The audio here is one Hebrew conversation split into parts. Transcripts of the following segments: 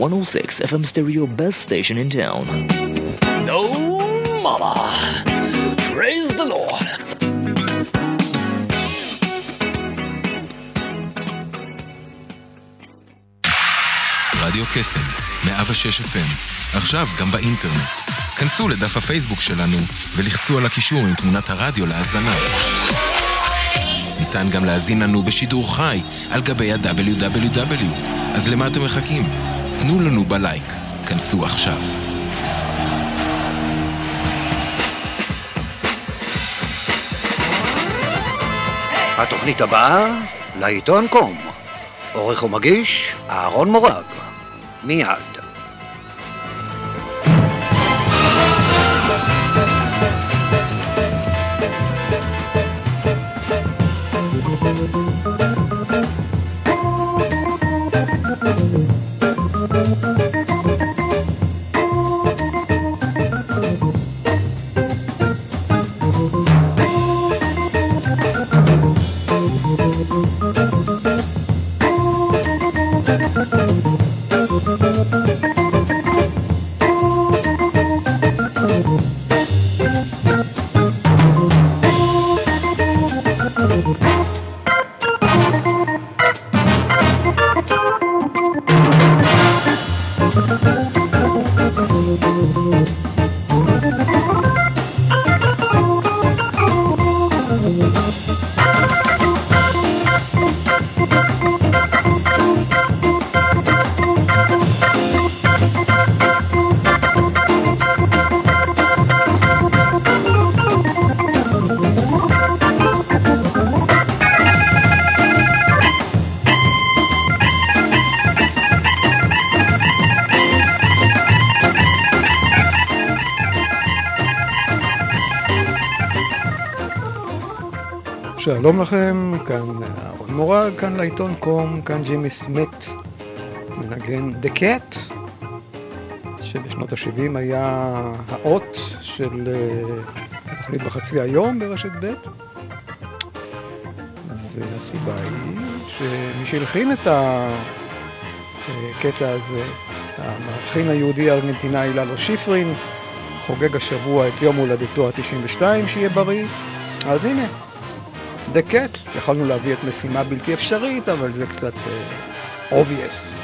106 FM stereo best station in town. No mama! Praise the Lord! רדיו קסם, 106 FM, עכשיו גם באינטרנט. כנסו לדף הפייסבוק שלנו ולחצו על הקישור עם תמונת הרדיו להאזנה. ניתן גם להזין לנו בשידור חי על גבי ה-WW. אז למה אתם מחכים? תנו לנו בלייק. כנסו עכשיו. התוכנית הבאה, לעיתון קום. עורך ומגיש, אהרון מורג. מיד. שלום לכם, כאן אהרון מורג, כאן לעיתון קום, כאן ג'ימי סמית, מנגן דה קאט, שבשנות ה-70 היה האות של התוכנית בחצי היום ברשת ב', והסיבה היא שמי שהלחין את הקטע הזה, המלחין היהודי הארגנטינאי ללו שיפרין, חוגג השבוע את יום הולדתו ה-92, שיהיה בריא, אז הנה. דה קט, יכולנו להביא את משימה בלתי אפשרית, אבל זה קצת uh, obvious.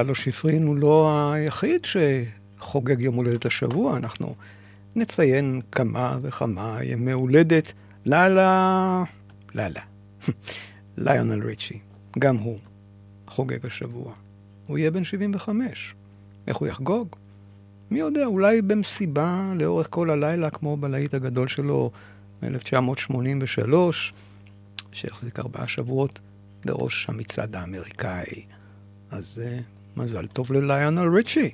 וללו שפרין הוא לא היחיד שחוגג יום הולדת השבוע, אנחנו נציין כמה וכמה ימי הולדת. לאללה, לאללה, ליונל ריצ'י, גם הוא חוגג השבוע. הוא יהיה בן 75. איך הוא יחגוג? מי יודע, אולי במסיבה לאורך כל הלילה, כמו בלהיט הגדול שלו מ-1983, שהחזיק ארבעה שבועות לראש המצעד האמריקאי. אז uh, מזל טוב לליונל ריצ'י.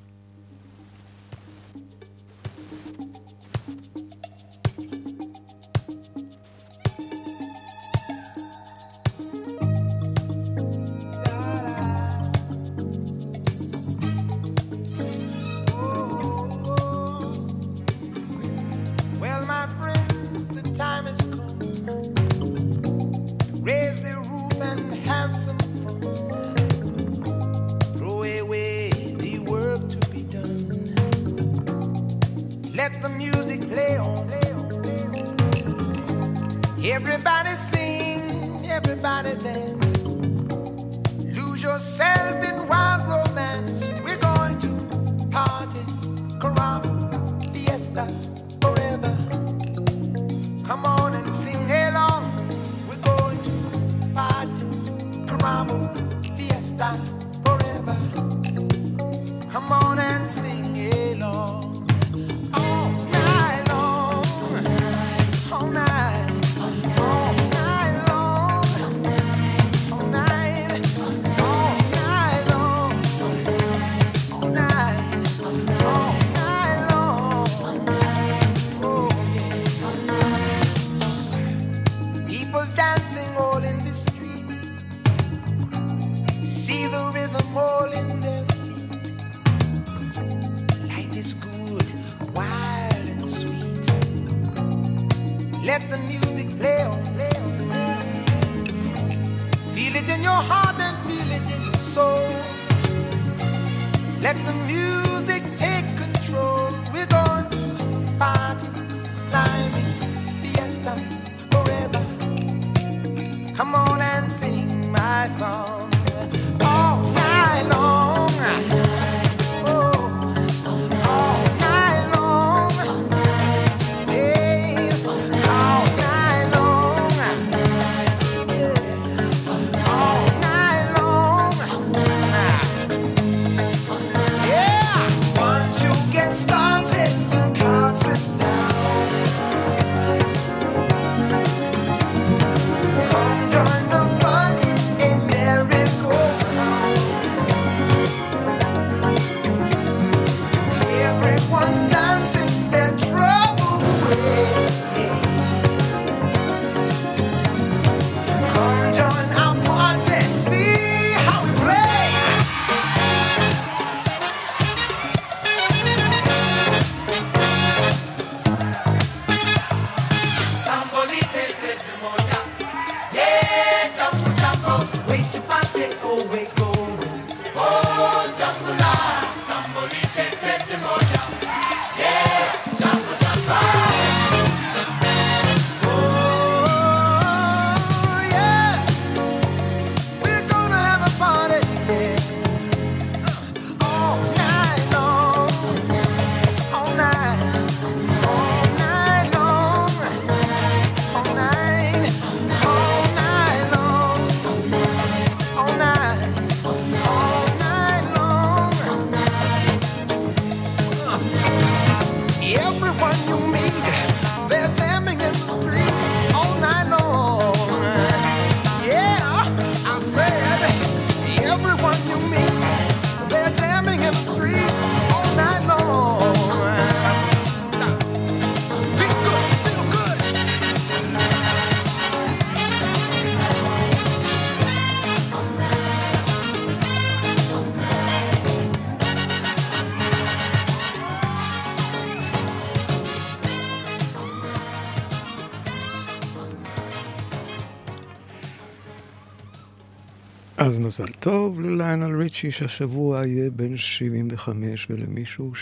מזל טוב לליונל ריצ'י שהשבוע יהיה בן 75 ולמישהו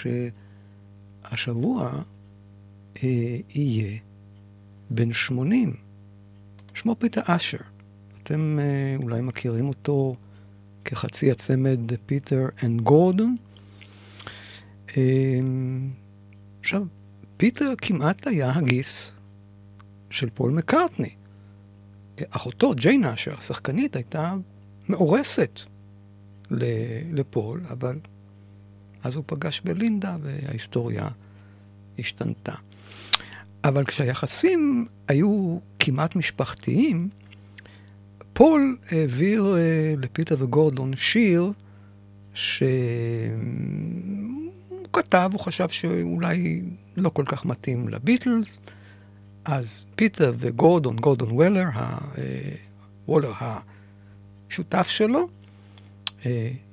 שהשבוע אה, יהיה בן 80. שמו פיטר אשר. אתם אה, אולי מכירים אותו כחצי הצמד Peter and Gordon. אה, עכשיו, פיטר כמעט היה הגיס של פול מקארטני. אחותו, ג'יין אשר, השחקנית, הייתה מאורסת לפול, אבל אז הוא פגש בלינדה וההיסטוריה השתנתה. אבל כשהיחסים היו כמעט משפחתיים, פול העביר לפיטר וגורדון שיר שהוא כתב, הוא חשב שאולי לא כל כך מתאים לביטלס, אז פיטר וגורדון, גורדון וולר, וולר השותף שלו,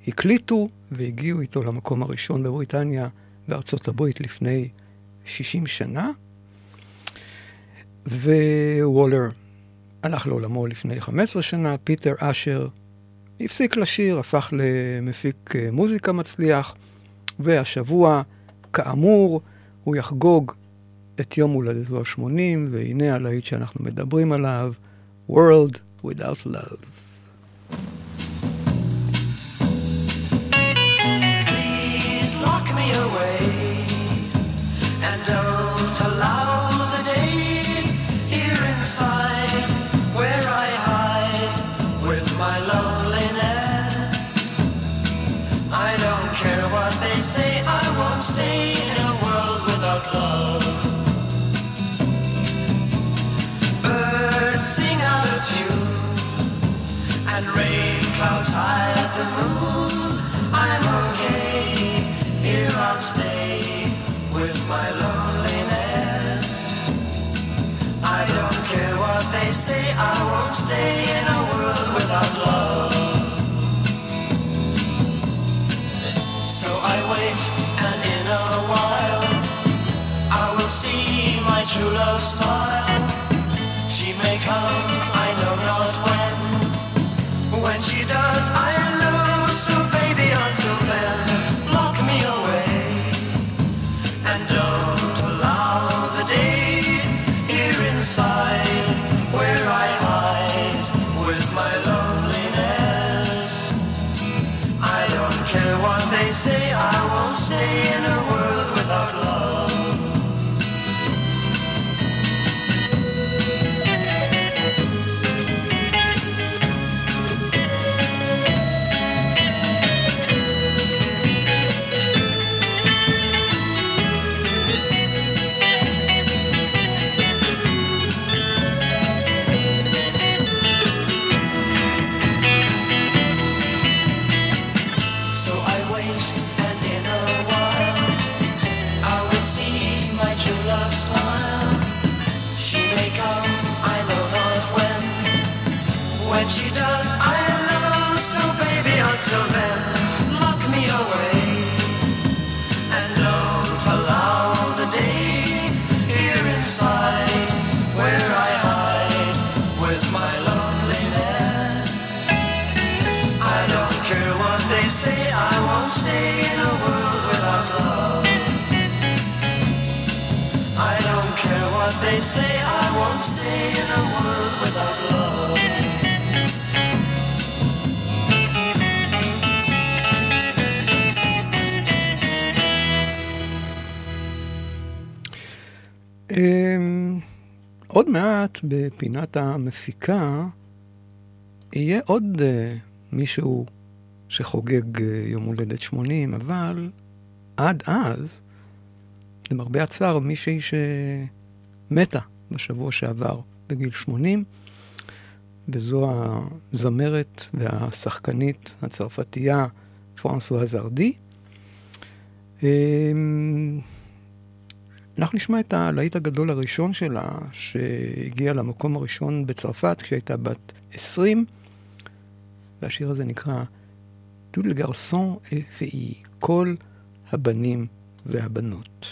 הקליטו והגיעו איתו למקום הראשון בבריטניה וארצות הברית לפני 60 שנה, ווולר הלך לעולמו לפני 15 שנה, פיטר אשר הפסיק לשיר, הפך למפיק מוזיקה מצליח, והשבוע, כאמור, הוא יחגוג את יום הולדתו ה-80, והנה הלהיט שאנחנו מדברים עליו, World Without Love. and oh, to love. stay עוד מעט בפינת המפיקה יהיה עוד uh, מישהו שחוגג uh, יום הולדת 80, אבל עד אז, למרבה הצער, מישהי שמתה בשבוע שעבר בגיל 80, וזו הזמרת והשחקנית הצרפתייה פרנסואה זרדי. Um, אנחנו נשמע את הלהיט הגדול הראשון שלה, שהגיע למקום הראשון בצרפת כשהייתה בת 20, והשיר הזה נקרא "tout le garçon et fille", כל הבנים והבנות.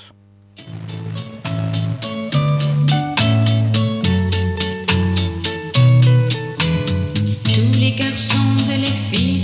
Tous les garçons et les filles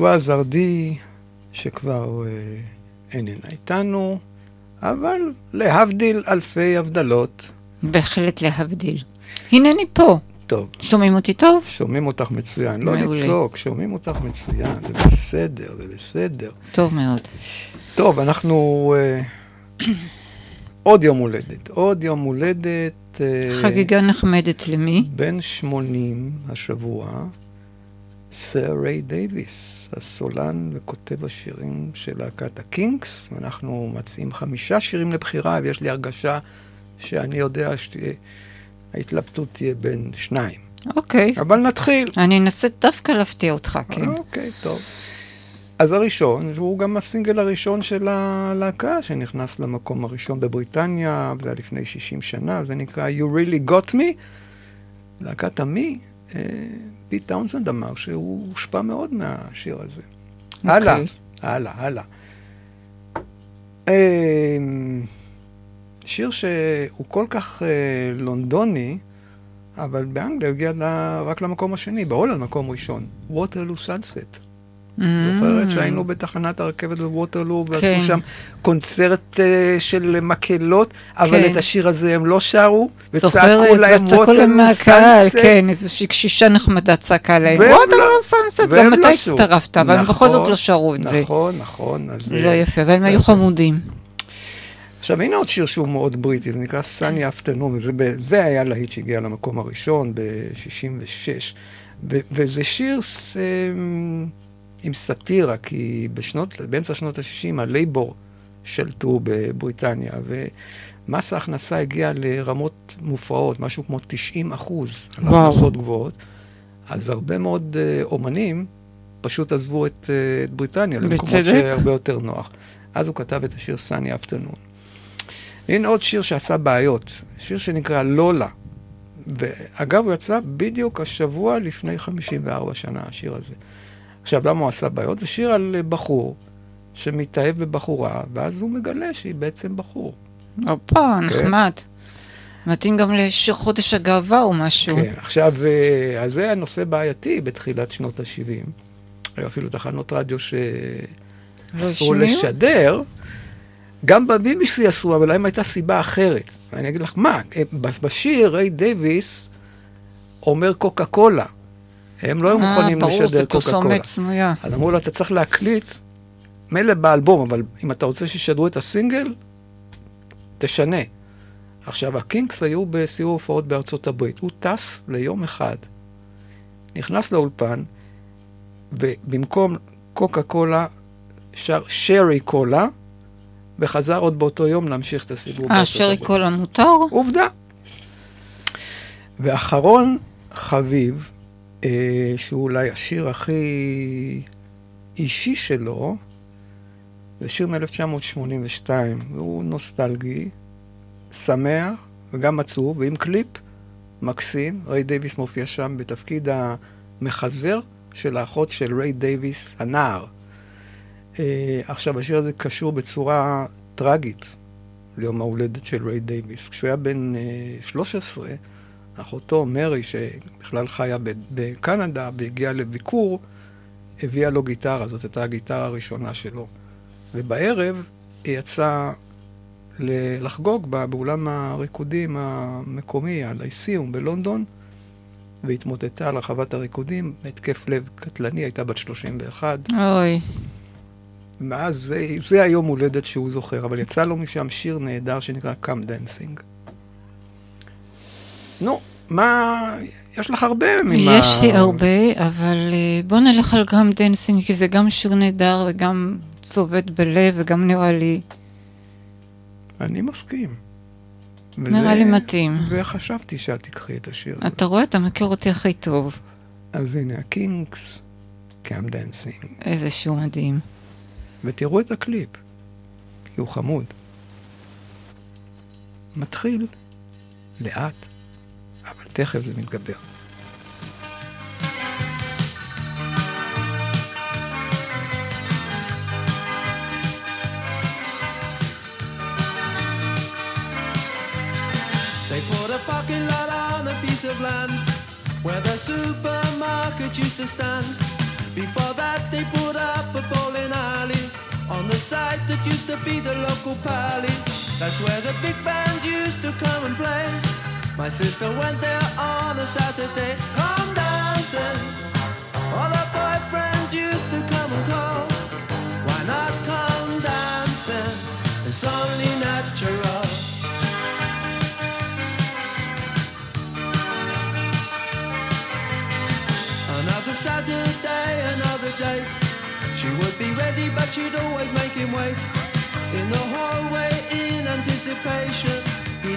פרנסואה זרדי, שכבר אה, איננה איתנו, אבל להבדיל אלפי הבדלות. בהחלט להבדיל. הנני פה. טוב, שומעים אותי טוב? שומעים אותך מצוין. לא מעולה. לצעוק, שומעים אותך מצוין, זה בסדר, זה בסדר. טוב מאוד. טוב, אנחנו... אה, עוד יום הולדת, עוד יום הולדת. אה, חגיגה נחמדת למי? בן 80 השבוע, סר ריי דייוויס, הסולן וכותב השירים של להקת הקינקס, ואנחנו מציעים חמישה שירים לבחירה, ויש לי הרגשה שאני יודע שההתלבטות תהיה בין שניים. אוקיי. אבל נתחיל. אני אנסה דווקא להפתיע אותך, כן. אוקיי, טוב. אז הראשון, שהוא גם הסינגל הראשון של הלהקה, שנכנס למקום הראשון בבריטניה, זה היה לפני 60 שנה, זה נקרא You Really Got Me. להקת המי, אה, פיט טאונסנד אמר שהוא הושפע מאוד מהשיר הזה. אוקיי. הלאה, הלאה, הלאה. אה, שיר שהוא כל כך אה, לונדוני, אבל באנגליה הגיע רק למקום השני, בהולנד מקום ראשון, Waterloo Sunset. זוכרת שהיינו בתחנת הרכבת בווטרלו, ועשו כן. שם קונצרט אה, של מקהלות, אבל כן. את השיר הזה הם לא שרו, וצעקו זוכרת, להם וצעקו להם ווטרלו מהקהל, סאנסט. כן, איזושהי קשישה נחמדה צעקה להם. ווטרלו לא- סאנסט, גם לא אתה שרו. הצטרפת, אבל הם בכל זאת נכון, לא שרו את זה. נכון, נכון. אז, לא אה, יפה, אבל הם היו חמודים. עכשיו, הנה עוד שיר שהוא מאוד בריטי, זה נקרא סאני וזה ב- זה היה להיט שהגיע למקום הראשון ב-66. וזה שיר אמ, עם סאטירה, כי בשנות, באמצע שנות ה-60 הלייבור שלטו בבריטניה, ומס ההכנסה הגיע לרמות מופרעות, משהו כמו 90 אחוז על. הכנסות גבוהות. אז הרבה מאוד אה, אומנים פשוט עזבו את, אה, את בריטניה למקומות. שהרבה יותר נוח. אז הוא כתב את השיר סאני אפטרנון. הנה עוד שיר שעשה בעיות, שיר שנקרא לולה. ואגב, הוא יצא בדיוק השבוע לפני 54 שנה, השיר הזה. עכשיו, למה הוא עשה בעיות? זה שיר על אה, בחור שמתאהב בבחורה, ואז הוא מגלה שהיא בעצם בחור. הופה, נחמד. מתאים גם לשיר חודש הגאווה או משהו. כן, עכשיו, אה, אז זה היה נושא בעייתי בתחילת שנות ה-70. היו אפילו תחנות רדיו לא שאסרו השמיעו? לשדר. גם ב-BBC אסרו, אבל להם הייתה סיבה אחרת. ואני אגיד לך, מה? אה, בשיר ריי דייוויס אומר קוקה קולה. הם לא היו מוכנים אה, ברור, לשדר קוקה קולה. פרסומת סמויה. אז אמרו לו, אתה צריך להקליט, מילא באלבום, אבל אם אתה רוצה שישדרו את הסינגל, תשנה. עכשיו, הקינקס היו בסיור הופעות בארצות הברית. הוא טס ליום אחד, נכנס לאולפן, ובמקום קוקה קולה, שר שרי קולה, וחזר עוד באותו יום להמשיך את הסיבוב אה, שרי. קולה מותר? עובדה. ואחרון חביב, שהוא אולי השיר הכי אישי שלו, זה שיר מ-1982, והוא נוסטלגי, שמח וגם עצוב, ועם קליפ מקסים. ריי דייוויס מופיע שם בתפקיד המחזר של האחות של ריי דייוויס, הנער. אה, עכשיו, השיר הזה קשור בצורה טרגית ליום ההולדת של ריי דייוויס. כשהוא היה בן אה, 13, אחותו, מרי, שבכלל חיה בקנדה והגיעה לביקור, הביאה לו גיטרה, זאת הייתה הגיטרה הראשונה שלו. ובערב היא יצאה לחגוג ב- באולם הריקודים המקומי, הלייסיום בלונדון, והתמוטטה על רחבת הריקודים, התקף לב קטלני, הייתה בת 31. אוי, מאז זה, זה היום הולדת שהוא זוכר, אבל יצא לו משם שיר נהדר שנקרא Come Dancing. נו, מה, יש לך הרבה ממה... יש לי הרבה, אבל אה, בוא נלך על Come Dancing, כי זה גם שיר נהדר וגם צובט בלב וגם נראה לי אני מסכים. נראה לי מתאים. וחשבתי שאת תקחי את השיר הזה. אתה רואה? אתה מכיר אותי הכי טוב. אז הנה, הקינקס, Come Dancing. איזה שהוא מדהים. ותראו את הקליפ, כי הוא חמוד. מתחיל לאט, תכף זה מתגבר. They put a parking lot on a piece of land where the supermarket used to stand. Before that, they put up a bowling alley on the site that used to be the local pally. That's where the big bands used to come and play. My sister went there on a Saturday. Come dancing. All her boyfriends used to come and call. Why not come dancing? It's only natural. Another Saturday, another date. She would be ready, but she'd always make him wait. In the hallway, in anticipation.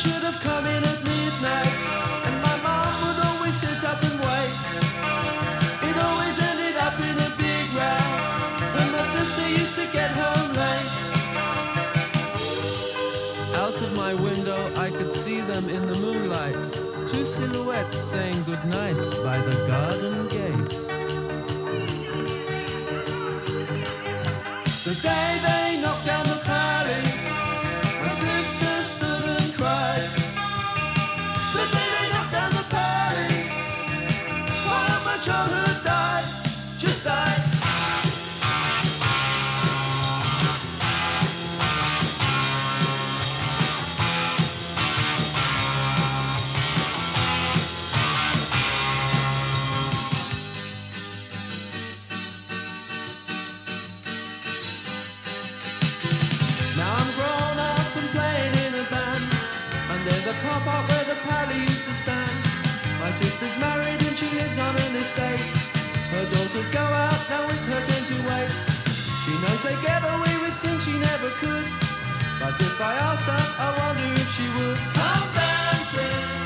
Should have come in at midnight, and my mom would always sit up and wait. It always ended up in a big row when my sister used to get home late. Out of my window, I could see them in the moonlight. Two silhouettes saying goodnight sister's married and she lives on an estate. Her daughters go out, now it's her turn to wait. She knows they get away with things she never could. But if I asked her, I wonder if she would. Come dancing.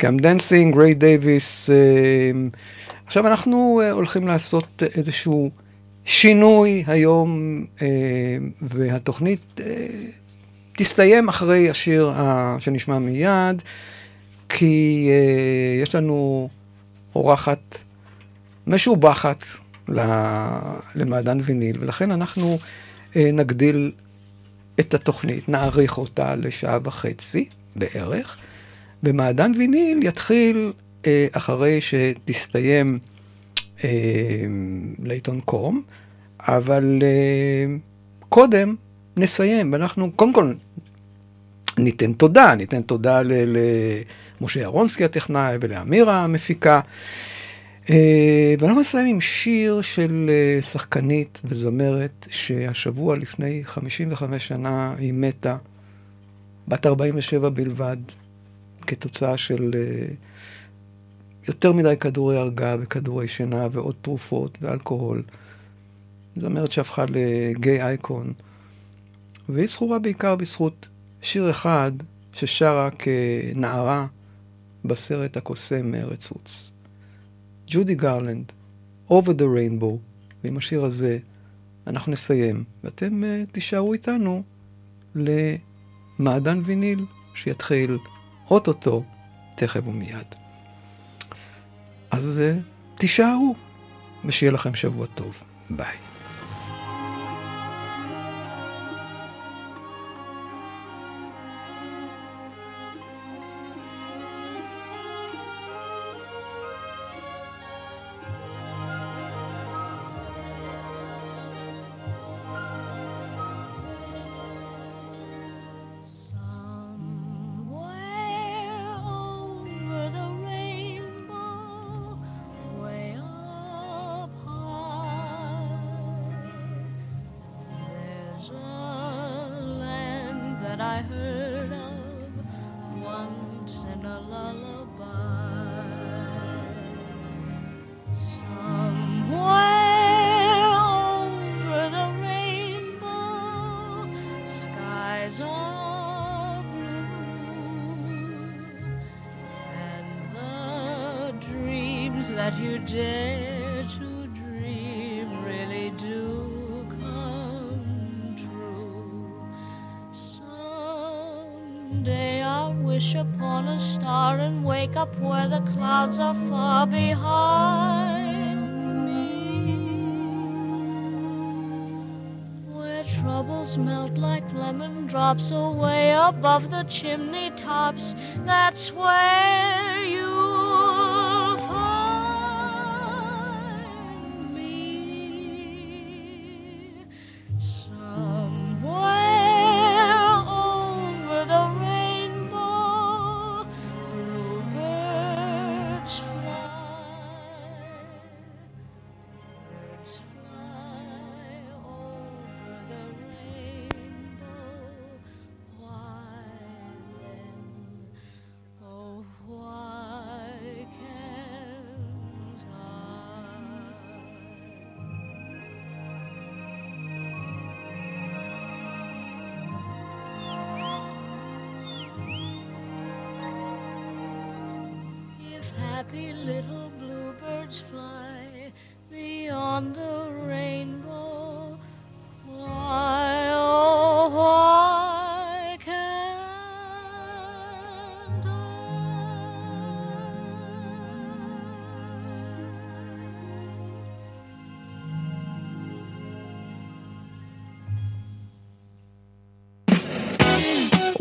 Come Dancing, ריי דייוויס. עכשיו אנחנו אה, הולכים לעשות איזשהו שינוי היום, אה, והתוכנית אה, תסתיים אחרי השיר שנשמע מיד, כי יש לנו אורחת משובחת למעדן ויניל, ולכן אנחנו נגדיל את התוכנית, נאריך אותה לשעה וחצי בערך. ומעדן ויניל יתחיל אה, אחרי שתסתיים אה, לעיתון קום, אבל אה, קודם נסיים, ואנחנו קודם כל ניתן תודה, ניתן תודה למשה אהרונסקי הטכנאי ולאמירה המפיקה. אה, ואנחנו נסיים עם שיר של אה, שחקנית וזמרת שהשבוע לפני 55 שנה היא מתה בת 47 בלבד, כתוצאה של uh, יותר מדי כדורי הרגעה וכדורי שינה ועוד תרופות ואלכוהול. זמרת שהפכה לגיי אייקון. והיא זכורה בעיקר בזכות שיר אחד ששרה כנערה בסרט הקוסם מארץ עוץ. ג'ודי גרלנד, Over the Rainbow, ועם השיר הזה אנחנו נסיים, ואתם uh, תישארו איתנו למעדן ויניל שיתחיל אוטוטו, תכף ומיד. אז uh, תישארו, ושיהיה לכם שבוע טוב. ביי. that you dare to dream really do come true. Someday I'll wish upon a star and wake up where the clouds are far behind me. Where troubles melt like lemon drops away above the chimney tops. That's where you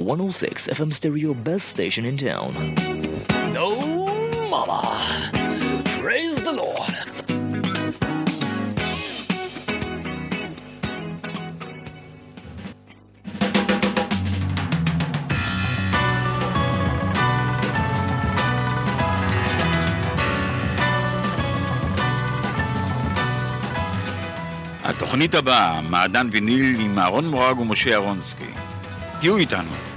106 FM stereo best station in town. No, mama. Praise the Lord. התוכנית הבאה, מעדן ויניל עם אהרון מורג ומשה אהרונסקי. תהיו איתנו.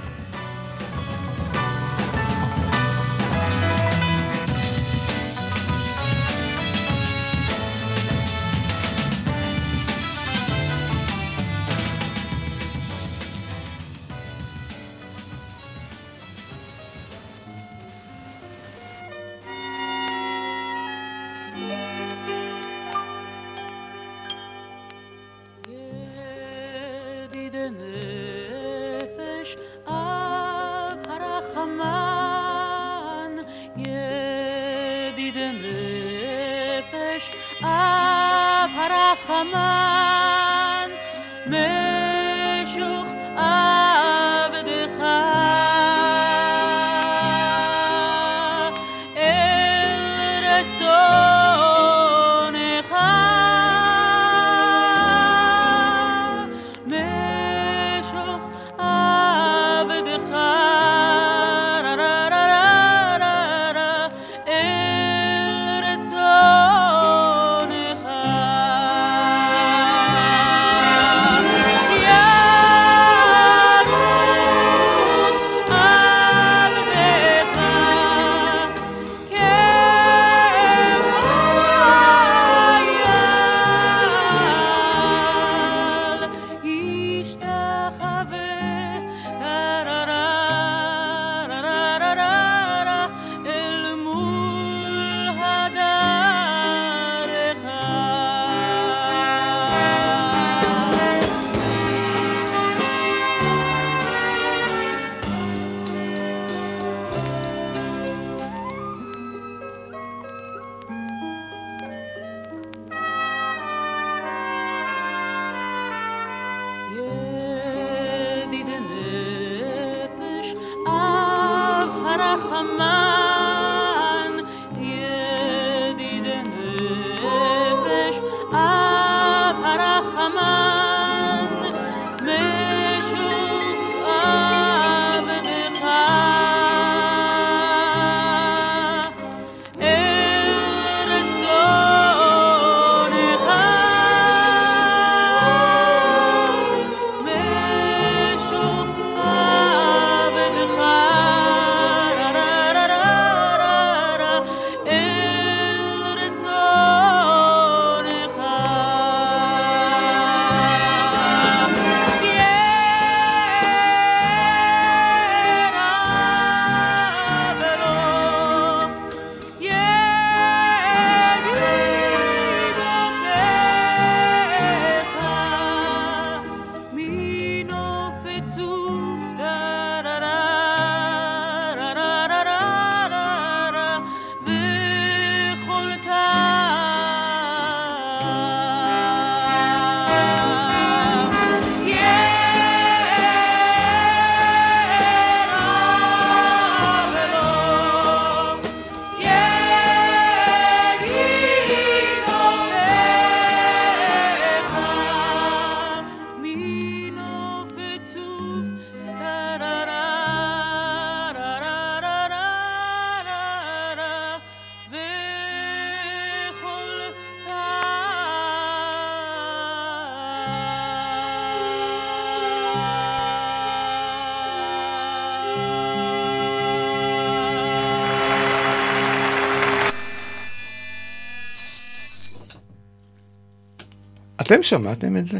אתם שמעתם את זה?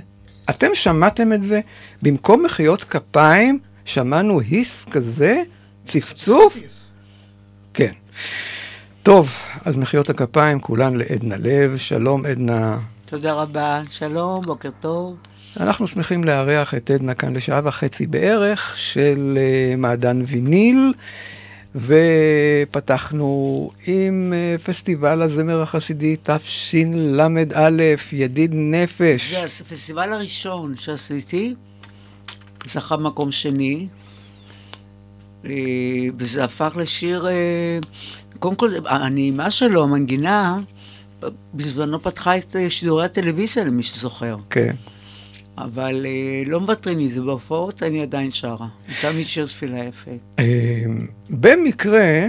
אתם שמעתם את זה? במקום מחיאות כפיים, שמענו היס כזה? צפצוף? כן. טוב, אז מחיאות הכפיים כולן לעדנה לב. שלום, עדנה. תודה רבה, שלום, בוקר טוב. אנחנו שמחים לארח את עדנה כאן לשעה וחצי בערך של uh, מעדן ויניל, ופתחנו עם uh, פסטיבל הזמר החסידי תשל"א, ידיד נפש. זה הפסטיבל הראשון שעשיתי, זכה מקום שני, אה, וזה הפך לשיר, אה, קודם כל, הנעימה שלו, המנגינה, בזמנו פתחה את אה, שידורי הטלוויזיה, למי שזוכר. כן. אבל אה, לא מוותרים לי, זה בהופעות, אני עדיין שרה. תמיד שיר תפילה יפה. אה, במקרה,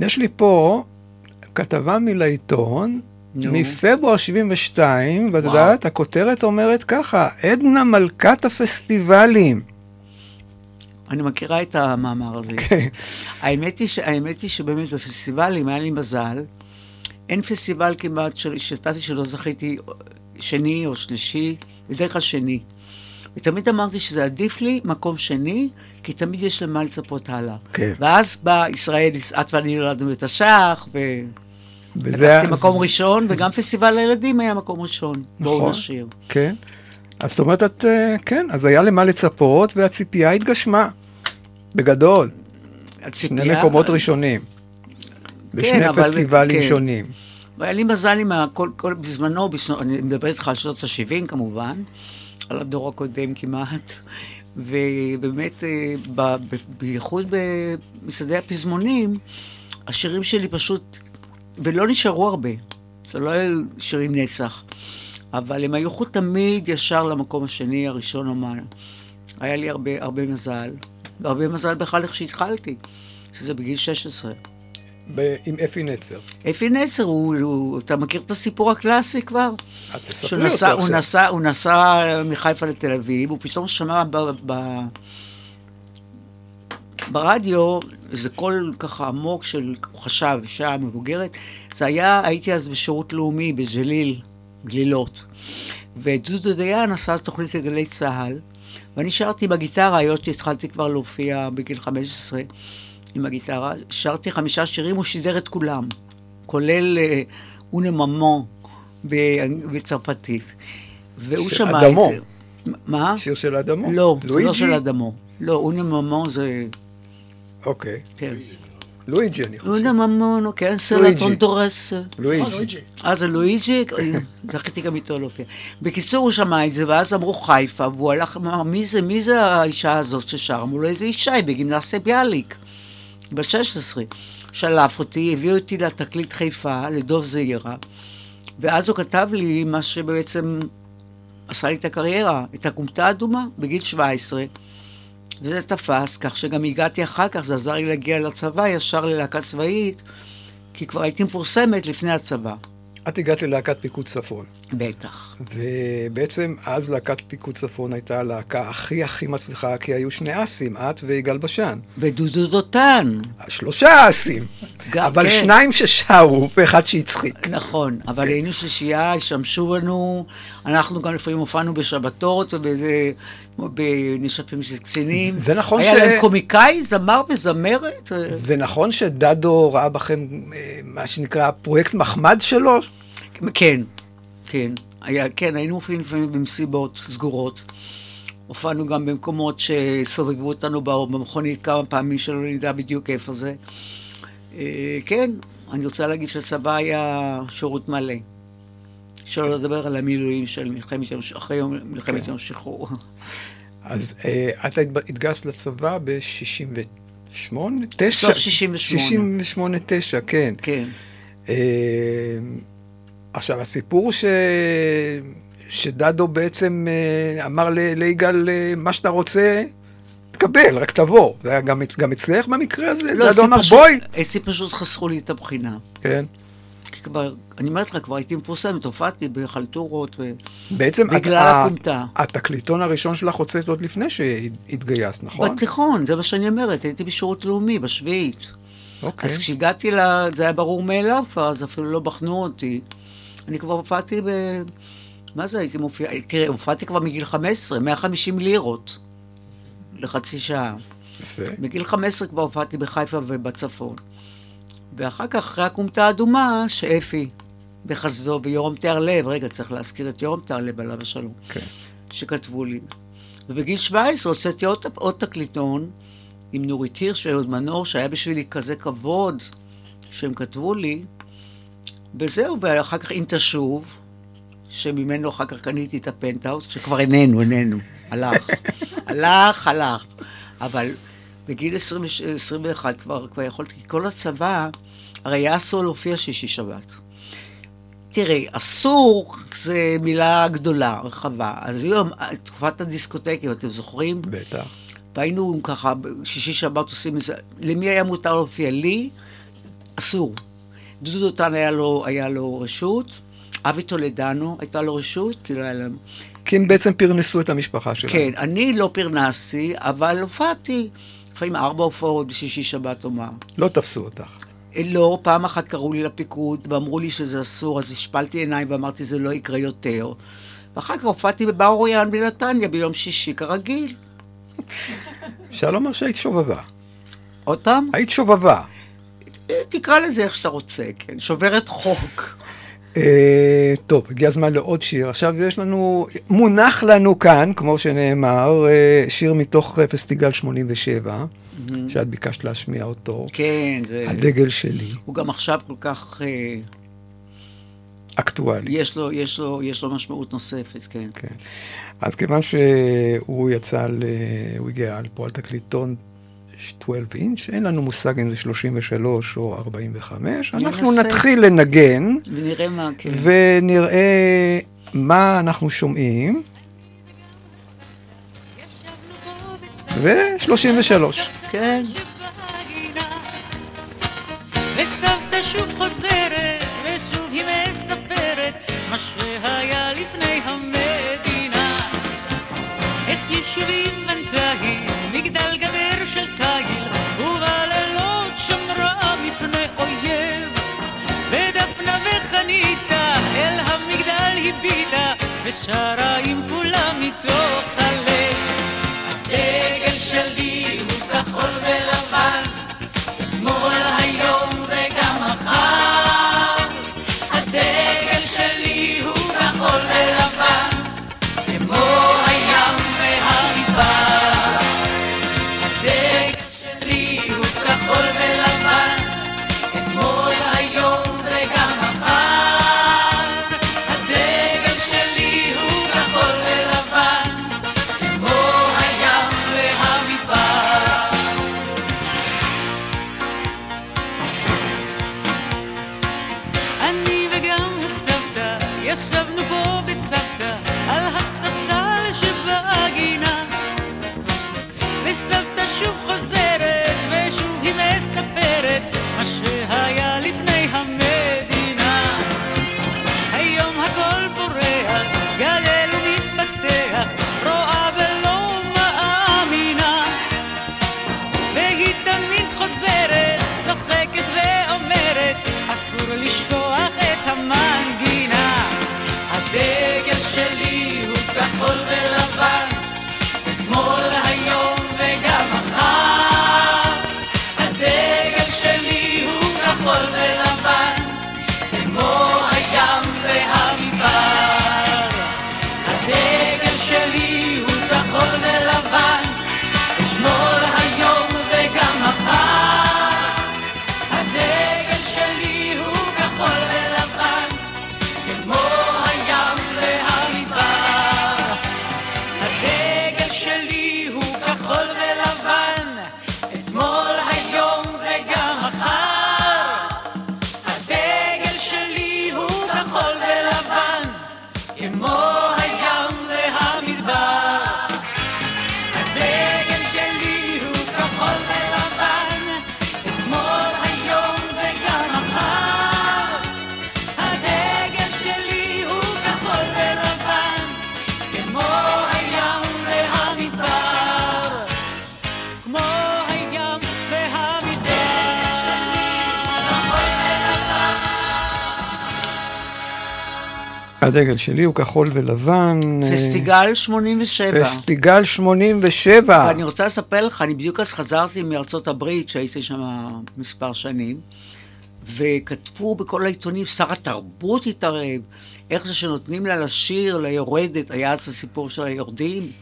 יש לי פה כתבה מלעיתון. מפברואר 72, ואת. יודעת, הכותרת אומרת ככה, עדנה מלכת הפסטיבלים. אני מכירה את המאמר הזה. כן. האמת היא, ש... האמת היא שבאמת בפסטיבלים היה לי מזל. אין פסטיבל כמעט שהשתתפתי שלא זכיתי שני או שלישי, בדרך כלל שני. ותמיד אמרתי שזה עדיף לי מקום שני, כי תמיד יש למה לצפות הלאה. כן. ואז בא ישראל, את ואני נולדנו בתש"ח, ו... וזה לקחתי היה- מקום ראשון, וגם פסטיבל הילדים היה מקום ראשון. בואו נכון. נשיר. כן. אז זאת אומרת, את, אה, כן, אז היה למה לצפות, והציפייה התגשמה. בגדול. שני הציפייה- מקומות ראשונים. בשני אבל- פסטיבלים כן. שונים. והיה לי מזל עם הכל, כל, בזמנו, בזמנו, אני מדבר איתך על שנות ה-70 כמובן, על הדור הקודם כמעט, ובאמת, אה, ב, ב, בייחוד במצעדי הפזמונים, השירים שלי פשוט, ולא נשארו הרבה, זה לא היו שירים נצח, אבל הם היו תמיד ישר למקום השני, הראשון או מה. היה לי הרבה, הרבה מזל, והרבה מזל בכלל איך שהתחלתי, שזה בגיל 16. ב- עם אפי נצר. אפי נצר, הוא, הוא, אתה מכיר את הסיפור הקלאסי כבר? אז תספרי שהוא אותו נסע, הוא, עכשיו. נסע, הוא נסע מחיפה לתל אביב, הוא פתאום שמע ב, ב, ברדיו איזה קול ככה עמוק של, הוא חשב, אישה מבוגרת, זה היה, הייתי אז בשירות לאומי בג'ליל, גלילות, ודודו דיין עשה אז תוכנית לגלי צה"ל, ואני שרתי בגיטרה, היות שהתחלתי כבר להופיע בגיל 15 עם הגיטרה, שרתי חמישה שירים, הוא שידר את כולם, כולל אה, אונה ממו בצרפתית. והוא שמע את אדמו. זה. מה? שיר של אדמו? לא, לא לואיג'י? של אדמו. לא, אונה ממו זה... אוקיי. כן. לואיג'י, אני חושב. אונה ממו, כן, סלע לואיג'י. טונטורס. לואיג'י. אה, זה לואיג'י? זכיתי גם איתו להופיע. בקיצור, הוא שמע את זה, ואז אמרו חיפה, והוא הלך, אמר, מי זה, מי זה האישה הזאת ששרה? אמרו לו, איזה אישה, היא בגימנסיה ביאליק. בת 16, שלף אותי, הביא אותי לתקליט חיפה, לדוב זעירה, ואז הוא כתב לי מה שבעצם עשה לי את הקריירה, את הכומתה האדומה, בגיל 17. וזה תפס, כך שגם הגעתי אחר כך, זה עזר לי להגיע לצבא, ישר ללהקה צבאית, כי כבר הייתי מפורסמת לפני הצבא. את הגעת ללהקת פיקוד צפון. בטח. ובעצם אז להקת פיקוד צפון הייתה הלהקה הכי הכי מצליחה, כי היו שני אסים, את ויגאל בשן. ודודו דותן. שלושה אסים. גם, אבל כן. שניים ששרו ואחד שהצחיק. נכון, אבל היינו שלישייה, השתמשו בנו, אנחנו גם לפעמים הופענו בשבתות ובאיזה, בנשפים של קצינים. זה נכון היה ש- להם קומיקאי, זמר וזמרת. זה נכון שדדו ראה בכם אה, מה שנקרא פרויקט מחמד שלו? כן, כן. היה, כן, היינו מופיעים לפעמים במסיבות סגורות. הופענו גם במקומות שסובבו אותנו במכונית כמה פעמים שלא נדע בדיוק איפה זה. אה, כן, אני רוצה להגיד שהצבא היה שירות מלא. שלא לדבר על המילואים של מלחמת יום, אחרי יום, מלחמת כן. יום שחרור. אז אה, את התגייסת לצבא ב-68? סוף 68. 68, 9, כן. כן. אה, עכשיו, הסיפור ש... שדדו בעצם אה, אמר ליגאל, מה שאתה רוצה, תקבל, רק תבוא. זה היה גם, גם אצלך במקרה הזה? לא, דדו אמר, פשוט- בואי. אצלי פשוט חסכו לי את הבחינה. כן. כי כבר, אני אומרת לך, כבר הייתי מפורסמת, הופעתי בחלטורות. בעצם בגלל הכומתה. התקליטון הראשון שלך הוצאת עוד לפני שהתגייסת, נכון? בתיכון, זה מה שאני אומרת, הייתי בשירות לאומי, בשביעית. אוקיי. אז כשהגעתי ל... זה היה ברור מאליו כבר, אז אפילו לא בחנו אותי. אני כבר הופעתי ב... מה זה הייתי מופיע? תראה, הופעתי כבר מגיל 15, 150 לירות לחצי שעה. יפה. בגיל 15 כבר הופעתי בחיפה ובצפון. ואחר כך, אחרי הכומתה האדומה, שאפי בחסדו ויורם תיארלב, רגע, צריך להזכיר את יורם תיארלב, עליו השלום, כן. שכתבו לי. ובגיל 17 הוצאתי עוד, עוד תקליטון עם נורית הירש ואהוד מנור, שהיה בשבילי כזה כבוד שהם כתבו לי, וזהו, ואחר כך אם תשוב, שממנו אחר כך קניתי את הפנטהאוס, שכבר איננו, איננו, הלך, הלך, הלך. אבל בגיל 20, 21 כבר, כבר יכולתי, כל הצבא, הרי אסור להופיע שישי שבת. תראי, אסור זה מילה גדולה, רחבה. אז היום, תקופת הדיסקוטקים, אתם זוכרים? בטח. והיינו ככה, שישי שבת עושים את זה. למי היה מותר להופיע? לי? אסור. דודו דותן היה לו, היה לו רשות, אבי טולדנו הייתה לו רשות, כי לא היה להם... כי הם בעצם פרנסו את המשפחה שלהם. כן, אני לא פרנסתי, אבל הופעתי. לפעמים ארבע הופעות בשישי שבת או מה. לא תפסו אותך. לא, פעם אחת קראו לי לפיקוד ואמרו לי שזה אסור, אז השפלתי עיניים ואמרתי זה לא יקרה יותר. ואחר כך הופעתי בבר אוריין בנתניה ביום שישי, כרגיל. אפשר לומר שהיית שובבה. עוד פעם? היית שובבה. תקרא לזה איך שאתה רוצה, כן, שוברת חוק. אה, טוב, הגיע הזמן לעוד שיר. עכשיו יש לנו, מונח לנו כאן, כמו שנאמר, אה, שיר מתוך אה, פסטיגל 87, שאת ביקשת להשמיע אותו. כן, זה... הדגל שלי, הוא גם עכשיו כל כך... אה, אקטואלי. יש לו, יש לו, יש לו משמעות נוספת, כן. כן. אז כיוון שהוא יצא, ל... הוא הגיע פה על תקליטון 12 אינץ', אין לנו מושג אם זה 33 או 45, אנחנו ננסה. נתחיל לנגן, ונראה מה, כן. ונראה מה אנחנו שומעים. ו-33. כן. וסבתא שוב חוזרת, ושוב היא מספרת מה שהיה לפני המדינה. את יישובי בנתה היא, מגדל גדר של תיל, ובלילות שמרה מפני אויב. ודפנה וחניתה אל המגדל הביטה, ושרה עם כולם מתוך הלב. הדגל שלי הוא כחול ולבן. אה, פסטיגל 87. פסטיגל 87. ואני רוצה לספר לך, אני בדיוק אז חזרתי מארצות הברית, שהייתי שם מספר שנים, וכתבו בכל העיתונים, שר התרבות התערב, איך זה שנותנים לה לשיר ליורדת, היה אז הסיפור של היורדים,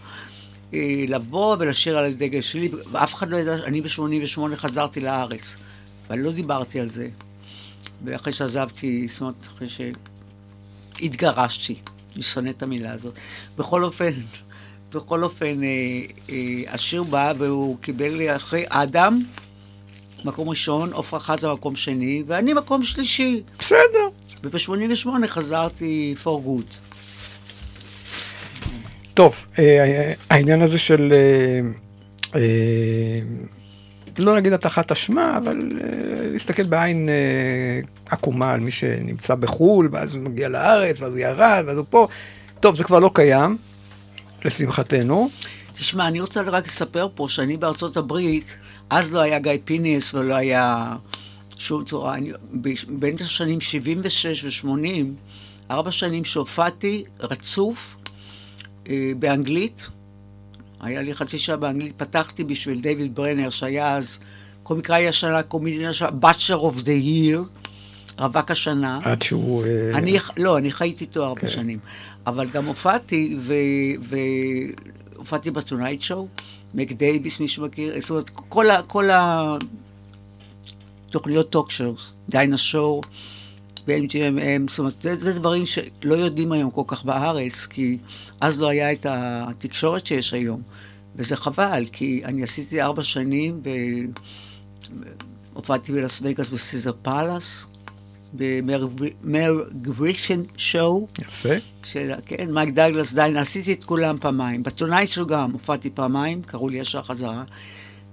אה, לבוא ולשיר על הדגל שלי, ואף אחד לא ידע, אני ב-88 חזרתי לארץ, ואני לא דיברתי על זה. ואחרי שעזבתי, זאת אומרת, אחרי שהתגרשתי, אני שונא את המילה הזאת. בכל אופן, בכל אופן, אה, אה, השיר בא והוא קיבל לי אחרי אדם, מקום ראשון, עפרה חזה מקום שני, ואני מקום שלישי. בסדר. וב-88 חזרתי for good. טוב, אה, העניין הזה של, אה, אה, לא נגיד הטחת אשמה, אבל אה, להסתכל בעין אה, עקומה על מי שנמצא בחו"ל, ואז הוא מגיע לארץ, ואז הוא ירד, ואז הוא פה. טוב, זה כבר לא קיים, לשמחתנו. תשמע, אני רוצה רק לספר פה שאני בארצות הברית, אז לא היה גיא פיניס ולא היה שום צורה. אני, בין השנים 76 ו-80, ארבע שנים שהופעתי רצוף אה, באנגלית. היה לי חצי שעה באנגלית, פתחתי בשביל דיוויד ברנר, שהיה אז קומיקאי השנה, קומדיאן השנה, Bachelor of the Year, רווק השנה. עד שהוא... אה, אני, לא, אני חייתי איתו ארבע כן. שנים. אבל גם הופעתי, והופעתי ב Tonight Show, מק דייוויס, מי שמכיר, זאת אומרת, כל, ה, כל התוכניות talk shows, Dinah Show, ב-MGM, זאת אומרת, זה, זה דברים שלא יודעים היום כל כך בארץ, כי אז לא היה את התקשורת שיש היום. וזה חבל, כי אני עשיתי ארבע שנים, והופעתי בלאס וגאס בסיזר פאלאס, ב Merv Griffin Show. יפה. של, כן, מייק דאגלס, דיינה, עשיתי את כולם פעמיים. ב Tonight Show גם הופעתי פעמיים, קראו לי ישר חזרה.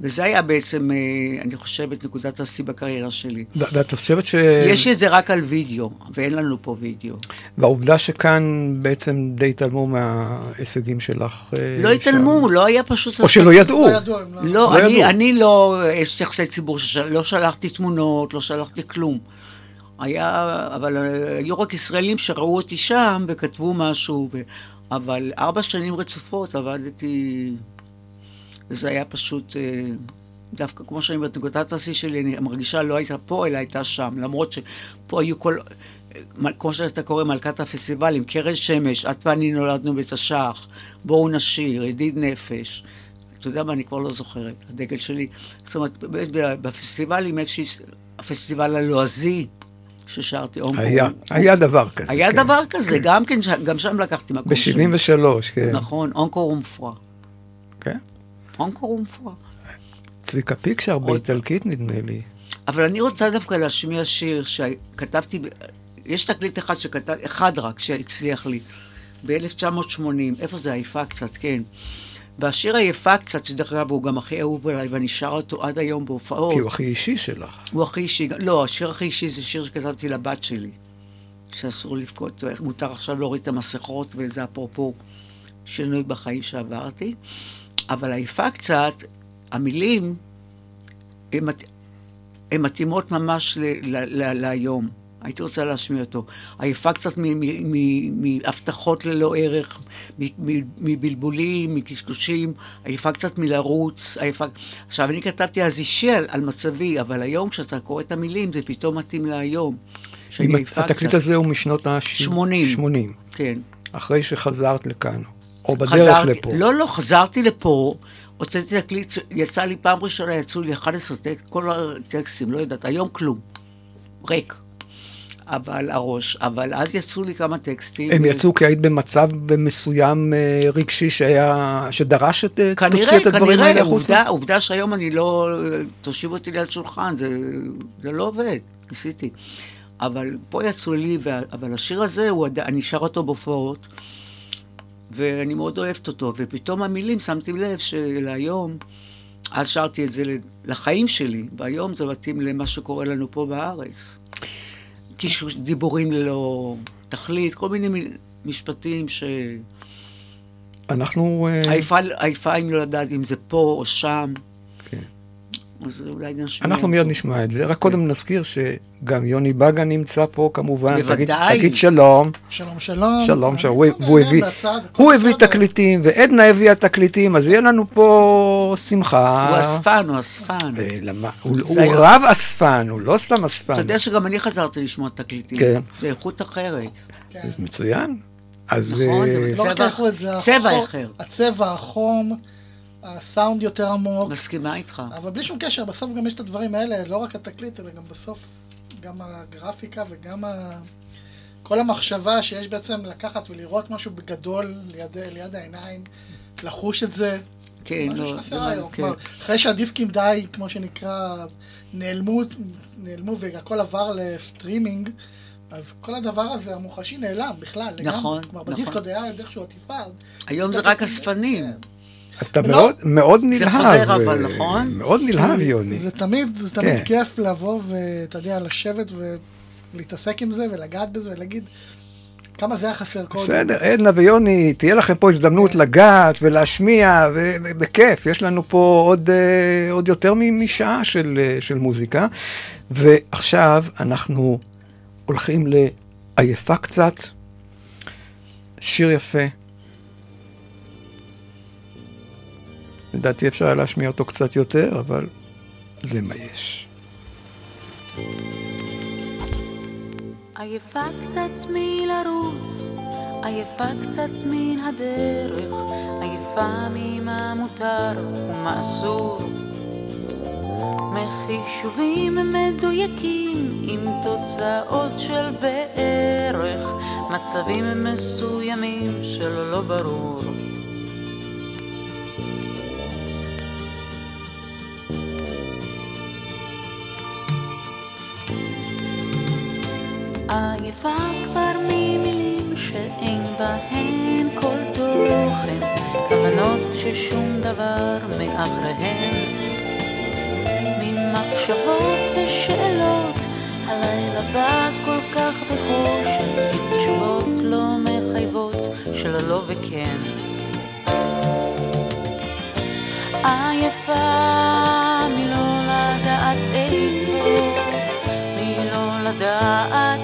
וזה היה בעצם, אה, אני חושבת, נקודת השיא בקריירה שלי. ואת חושבת ש... יש את זה רק על וידאו, ואין לנו פה וידאו. והעובדה שכאן בעצם די התעלמו מההישגים שלך. אה, לא התעלמו, לא היה פשוט... או שלא ידעו. לא ידעו, לא- לא, לא אני, ידעו. אני לא, יש יחסי ציבור, ששל- לא שלחתי תמונות, לא שלחתי כלום. היה, אבל אה, היו רק ישראלים שראו אותי שם וכתבו משהו, ו... אבל ארבע שנים רצופות עבדתי, וזה היה פשוט, אה, דווקא כמו שאני אומרת, נקודת השיא שלי, אני מרגישה לא הייתה פה, אלא הייתה שם, למרות שפה היו כל... אה, כמו שאתה קורא, מלכת הפסטיבלים, קרן שמש, את ואני נולדנו בתש"ח, בואו נשיר, ידיד נפש. אתה יודע מה, אני כבר לא זוכרת, הדגל שלי. זאת אומרת, באמת בפסטיבלים, איפה שהיא, הפסטיבל הלועזי, ששרתי אונקו. היה, היה דבר כזה. היה כן. דבר כזה, גם כן, גם שם לקחתי מקום שני. ב-73, כן. נכון, אונקו רומפרה. כן. אונקו רומפרה. צביקה פיקשר באיטלקית, נדמה לי. אבל אני רוצה דווקא להשמיע שיר שכתבתי, יש תקליט אחד שכתב, אחד רק, שהצליח לי, ב-1980, איפה זה עייפה קצת, כן. והשיר עייפה קצת, שדרך אגב הוא גם הכי אהוב עליי, ואני שר אותו עד היום בהופעות. כי הוא הכי אישי שלך. הוא הכי אישי, לא, השיר הכי אישי זה שיר שכתבתי לבת שלי, שאסור לבכות, מותר עכשיו להוריד את המסכות, וזה אפרופו שינוי בחיים שעברתי. אבל עייפה קצת, המילים, הן מת- הן מתאימות ממש ל- ל- ל- להיום. הייתי רוצה להשמיע אותו. עייפה קצת מהבטחות ללא ערך, מבלבולים, מקשקושים, עייפה קצת מלרוץ, עייפה... עכשיו, אני כתבתי אז אישי על, על מצבי, אבל היום כשאתה קורא את המילים, זה פתאום מתאים להיום. שאני עייפה התקליט קצת. הזה הוא משנות ה-80. 80. 80. כן. אחרי שחזרת לכאן, או בדרך חזרתי, לפה. לא, לא, חזרתי לפה, הוצאתי תקליט, יצא לי פעם ראשונה, יצאו לי 11 טקסט, כל הטקסטים, לא יודעת, היום כלום, ריק. אבל הראש, אבל אז יצאו לי כמה טקסטים. הם יצאו כי היית במצב מסוים אה, רגשי שהיה, שדרש את, אה, תוציא כנראה, את הדברים כנראה, האלה החוצה? עובדה, עובדה שהיום אני לא, תושיב אותי ליד שולחן, זה, זה לא עובד, ניסיתי. אבל פה יצאו לי, אבל השיר הזה, הוא, אני שר אותו בהופעות, ואני מאוד אוהבת אותו, ופתאום המילים, שמתי לב שלהיום, אז שרתי את זה לחיים שלי, והיום זה מתאים למה שקורה לנו פה בארץ. קישוש דיבורים ללא תכלית, כל מיני משפטים ש... אנחנו... אה, עייפה, עייפה אם לא יודעת אם זה פה או שם. כן. אז אולי נשמיע. אנחנו מיד נשמע את זה, רק קודם נזכיר שגם יוני בגה נמצא פה כמובן. תגיד- בוודאי. תגיד שלום. שלום, שלום. שלום, שלום. והוא נהנה הביא- הוא הביא תקליטים, ועדנה הביאה תקליטים, אז יהיה לנו פה שמחה. הוא אספן, הוא אספן. למה? הוא רב אספן, הוא לא סתם אספן. אתה יודע שגם אני חזרתי לשמוע תקליטים. כן. זה איכות אחרת. אז מצוין. אז... נכון, זה אה, לא צבע אחר. הצבע, החום, הסאונד יותר עמוק. מסכימה איתך. אבל בלי שום קשר, בסוף גם יש את הדברים האלה, לא רק התקליט, אלא גם בסוף, גם הגרפיקה וגם ה... כל המחשבה שיש בעצם לקחת ולראות משהו בגדול ליד, ליד העיניים, לחוש את זה. כן, לא, זה לא- היום. כן. כלומר, אחרי שהדיסקים די, כמו שנקרא, נעלמו, נעלמו והכל עבר לסטרימינג, אז כל הדבר הזה המוחשי נעלם בכלל. לגמרי. נכון, כלומר, נכון. בדיסק עוד היה עוד איכשהו עטיפה. היום זה רק אספנים. אתה לא. מאוד- מאוד נלהב. זה חוזר אבל, אה, נכון? מאוד נלהב, יוני. זה תמיד, זה תמיד כן. כיף לבוא ואתה יודע, לשבת ולהתעסק עם זה ולגעת בזה ולהגיד כמה זה היה חסר קודם. בסדר, עדנה ויוני, תהיה לכם פה הזדמנות לגעת ולהשמיע, ו- ו- בכיף. יש לנו פה עוד, אה, עוד יותר משעה של, אה, של מוזיקה. ועכשיו אנחנו הולכים לעייפה קצת, שיר יפה. לדעתי אפשר היה להשמיע אותו קצת יותר, אבל זה מה יש. עייפה קצת מלרוץ, עייפה קצת מן הדרך, עייפה ממה מותר ומה אסור. מחישובים מדויקים עם תוצאות של בערך, מצבים מסוימים של לא ברור. עייפה כבר ממילים שאין בהן כל תוכן, כוונות ששום דבר מאחריהן. ממחשבות ושאלות, הלילה בא כל כך בחושך, עם תשובות לא מחייבות של לא וכן. עייפה מלא לדעת איפה, מלא לדעת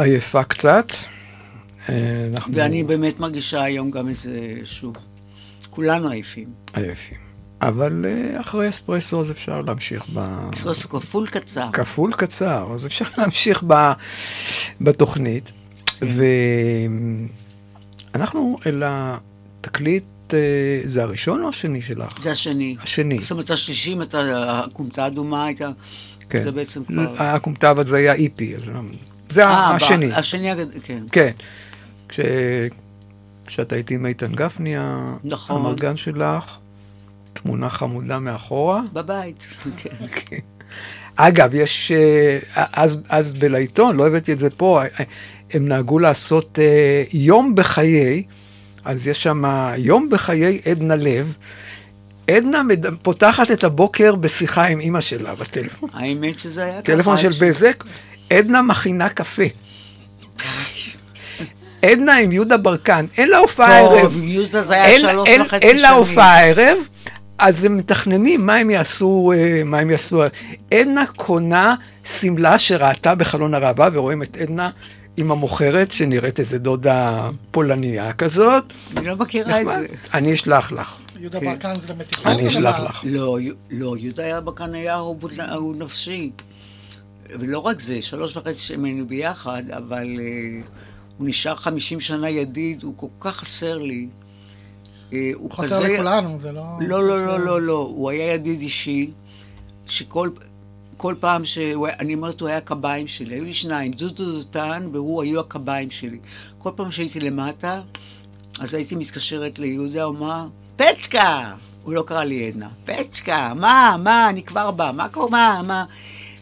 עייפה קצת. אה, אנחנו ואני באמת מרגישה היום גם את זה שוב. כולנו עייפים. עייפים. אבל אה, אחרי אספרסו אז אפשר להמשיך ב... אספרסו כפול קצר. כפול קצר, אז אפשר להמשיך ב... בתוכנית. ואנחנו אל התקליט, אה, זה הראשון או השני שלך? זה השני. השני. זאת אומרת, השלישי, אם אתה- הכומתה האדומה הייתה... כן. זה בעצם כבר... הכומתה, אבל זה היה איפי, אז זה אה, השני. השני, הגד- כן. כן. כש... כשאת הייתי עם איתן גפני, נכון. המרגן שלך, תמונה חמודה מאחורה. בבית, כן. אגב, יש, אה, אז, אז בלעיתון, לא הבאתי את זה פה, אה, הם נהגו לעשות יום בחיי, אז יש שם יום בחיי עדנה לב. עדנה מד... פותחת את הבוקר בשיחה עם אימא שלה בטלפון. האמת שזה היה ככה. טלפון של בזק, עדנה מכינה קפה. עדנה עם יהודה ברקן, אין לה הופעה טוב, הערב. יהודה זה היה אין- שלוש אין- וחצי אין לה שנים. הופעה הערב, אז הם מתכננים מה הם יעשו, אה, מה הם יעשו. עדנה קונה שמלה שראתה בחלון הראווה, ורואים את עדנה עם המוכרת, שנראית איזה דודה פולניה כזאת. אני לא מכירה את. זה. אני אשלח לך. יהודה כן. ברקן זה למתיחות? אני אשלח? לך. לא, לא, יהודה ברקן היה הוא נפשי. ולא רק זה, שלוש וחצי שנים היינו ביחד, אבל אה, הוא נשאר חמישים שנה ידיד, הוא כל כך חסר לי. אה, הוא חסר כזה... לכולנו, זה לא... לא, לא, לא, לא, לא, הוא היה ידיד אישי, שכל כל פעם אני אומרת, הוא היה הקביים שלי, היו לי שניים, דודו זוטן והוא היו הקביים שלי. כל פעם שהייתי למטה, אז הייתי מתקשרת ליהודה, אומר, פצ'קה! הוא לא קרא לי עדנה, פצ'קה, מה, מה, אני כבר בא, מה קורה, מה, מה?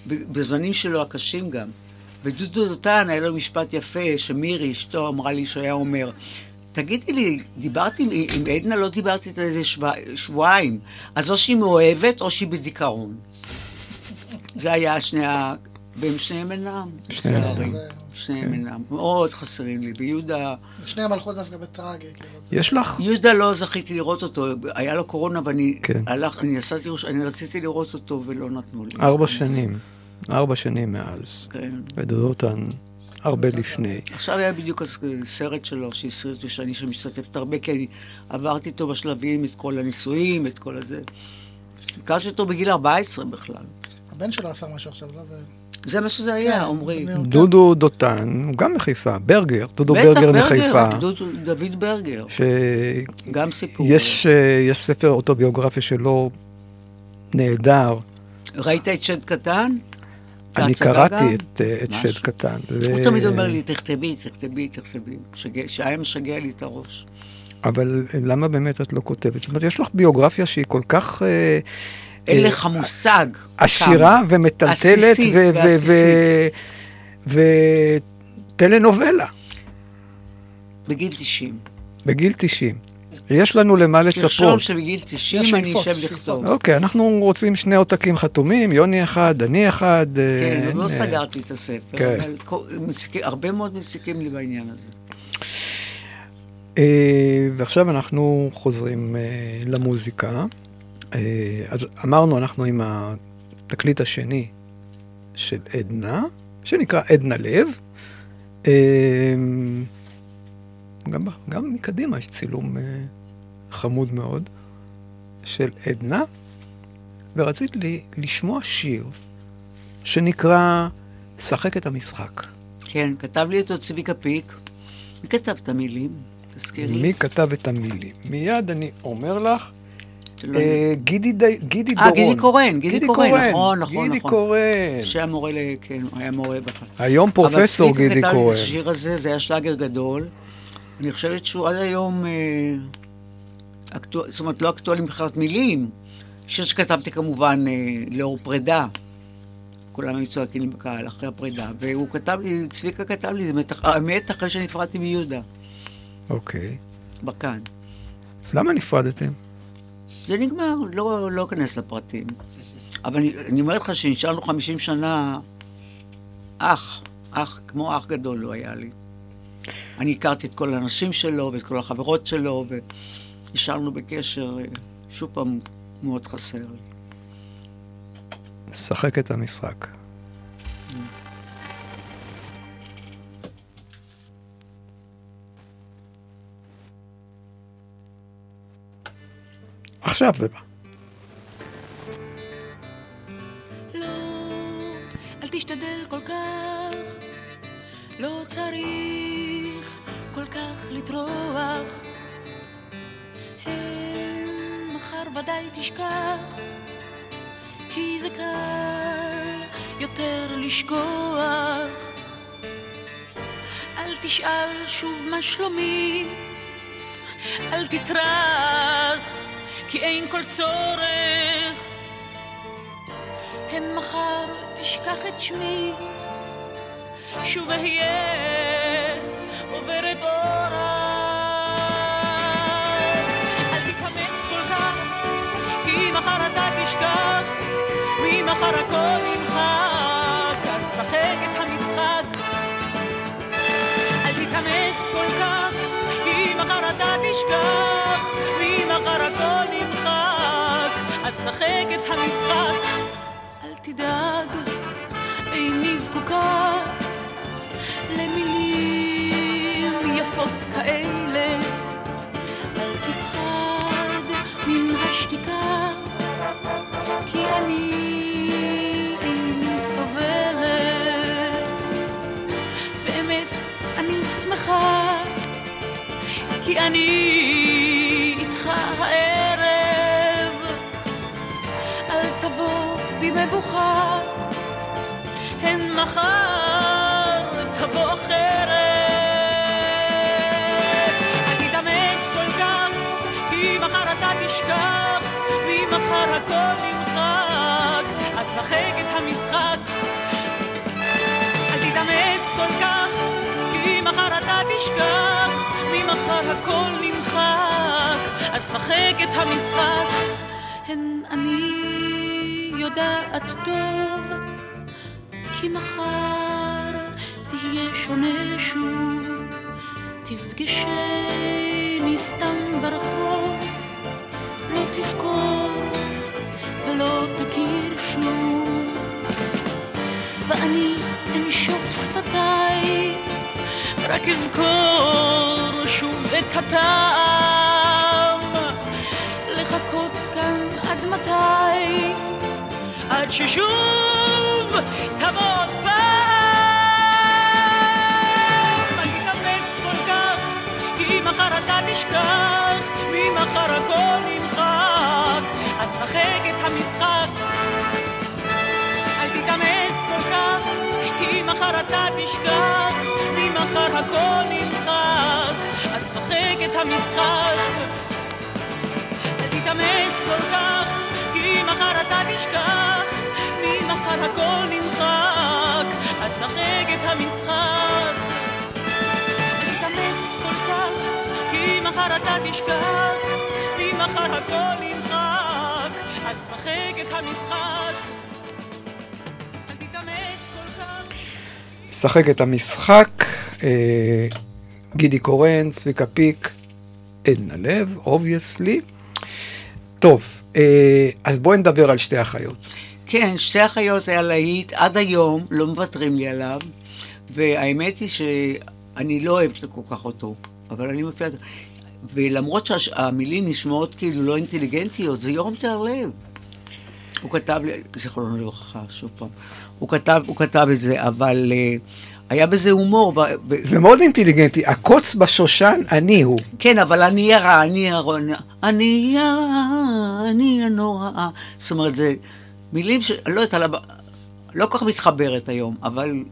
בזמנים שלו הקשים גם. ודודו זוטן היה לו משפט יפה, שמירי, אשתו, אמרה לי שהוא היה אומר, תגידי לי, דיברתי עם, עם עדנה, לא דיברתי איתה איזה שבוע, שבועיים, אז או שהיא מאוהבת או שהיא בדיכאון. זה היה שני ה... והם שניהם אינם, שניהם לצערי. אינם. שניהם אינם. מאוד חסרים לי. ויהודה... שניהם הלכו דווקא בטרגי. כאילו. יש לך? יהודה לא זכיתי לראות אותו, היה לו קורונה ואני כן. הלך, אני נסעתי, ירוש- אני רציתי לראות אותו ולא נתנו לי. ארבע. שנים. ארבע שנים מאז. כן. ודודותן הרבה לפני. עכשיו היה בדיוק סרט שלו שהסריט אותי שאני שמשתתפת הרבה, כי אני עברתי איתו בשלבים את כל הניסויים, את כל הזה. הכרתי אותו בגיל 14 בכלל. הבן שלו עשה משהו עכשיו, לא זה... זה מה שזה היה, עמרי. דודו דותן, הוא גם מחיפה, ברגר, דודו בטח, ברגר מחיפה. דודו- דוד ברגר. גם סיפור. יש, אה, יש ספר אוטוביוגרפיה שלו נהדר. ראית את שד קטן? אני קראתי? את, אה, את. שד קטן. הוא ו- תמיד אומר לי, תכתבי, תכתבי, תכתבי. שהיה משגע לי את הראש. אבל למה באמת את לא כותבת? זאת אומרת, יש לך ביוגרפיה שהיא כל כך... אה, אין אה, לך מושג. עשירה. ומטלטלת וטלנובלה בגיל 90. בגיל 90. יש לנו למה לצפות. תרשום שבגיל 90 יש אני אשב. לכתוב. אוקיי, אנחנו רוצים שני עותקים חתומים, יוני אחד, אני אחד. כן, אה, עוד לא אה, סגרתי את הספר, כן. אבל הרבה מאוד מציקים לי בעניין הזה. אה, ועכשיו אנחנו חוזרים אה, למוזיקה. אה, אז אמרנו, אנחנו עם התקליט השני של עדנה, שנקרא עדנה לב. אה, גם, גם מקדימה יש צילום חמוד מאוד של עדנה, ורצית לי לשמוע שיר שנקרא שחק את המשחק. כן, כתב לי אותו צביקה פיק. מי כתב את המילים? תזכירי. מי כתב את המילים? מיד אני אומר לך, שלא אה, גידי די- גידי אה, דורון. גידי קורן, גידי קורן, נכון, נכון, גידי נכון. קורן. שהיה מורה, ל... כן, הוא היה מורה בכלל. היום פרופסור גידי אבל צביקה כתב לי קורן. את השיר הזה, זה היה שלאגר גדול. אני חושבת שהוא עד היום, אה, אקטואל, זאת אומרת, לא אקטואלי מבחינת מילים. שיר שכתבתי כמובן אה, לאור פרידה. כולם היו צועקים לי בקהל אחרי הפרידה. והוא כתב לי, צביקה כתב לי, זה מת- האמת אחרי שנפרדתי מיהודה, אוקיי. בכאן. למה נפרדתם? זה נגמר, לא, לא אכנס לפרטים. אבל אני, אני אומרת לך שנשארנו 50 שנה אח, אח, כמו אח גדול לא היה לי. אני הכרתי את כל האנשים שלו ואת כל החברות שלו, נשארנו בקשר, אה, שוב פעם, מאוד חסר לי. שחק את המשחק. עכשיו זה בא. לא, אל תשתדל כל כך, לא צריך כל כך לטרוח. הם מחר ודאי תשכח, כי זה קל יותר לשכוח. אל תשאל שוב מה שלומי, אל תטרח, כי אין כל צורך. הן מחר תשכח את שמי, שוב אהיה עוברת אורח. ממחר הכל נמחק, אז שחק את המשחק. אל תתאמץ כל כך, כי מחר אתה תשכח, ממחר הכל נמחק, אז שחק את המשחק. אל תדאג, איני זקוקה למילים יפות כאלה. אני איתך הערב. אל תבוא במבוכה, הן מחר תבוא אחרת. אל תתאמץ כל כך, כי מחר אתה תשכח, ממחר הכל נמחק, אז שחק את המשחק. אל תתאמץ כל כך, כי מחר אתה תשכח, ממחר הכל נמחק, אז שחק את המשחק. הן אני יודעת טוב, כי מחר תהיה שונה שוב, תפגשני סתם ברחוב, לא תזכור ולא תכיר שוב, ואני אנשוך שפתיי, רק אזכור את הטעם, לחכות כאן עד מתי? עד ששוב תבוא עוד פעם. אל תתאמץ כל כך, כי מחר אתה תשכח, ממחר הכל נמחק, אז שחק את המשחק. מחר אתה תשכח, ממחר הכל נמחק, אז שחק את המשחק. אל תתאמץ כל כך, כי מחר אתה תשכח, ממחר הכל נמחק, אז שחק את המשחק. אל תתאמץ כל כך, כי מחר אתה תשכח, ממחר הכל נמחק, אז שחק את המשחק. שחק את המשחק, אה, גידי קורן, צביקה פיק, עדנה לב, obviously. טוב, אה, אז בואי נדבר על שתי אחיות. כן, שתי אחיות היה להיט, עד היום לא מוותרים לי עליו, והאמת היא שאני לא אוהבת כל כך אותו, אבל אני מופיעה... ולמרות שהמילים נשמעות כאילו לא אינטליגנטיות, זה יורם טהרלב. הוא כתב, לי- זיכרונו לברכה, שוב פעם, הוא כתב, הוא כתב את זה, אבל uh, היה בזה הומור. זה מאוד אינטליגנטי, הקוץ בשושן אני הוא. כן, אבל אני הרע, אני הרע, אני הרע, אני הנוראה. זאת אומרת, זה מילים ש... לא יודעת, לא כל כך מתחברת היום, אבל...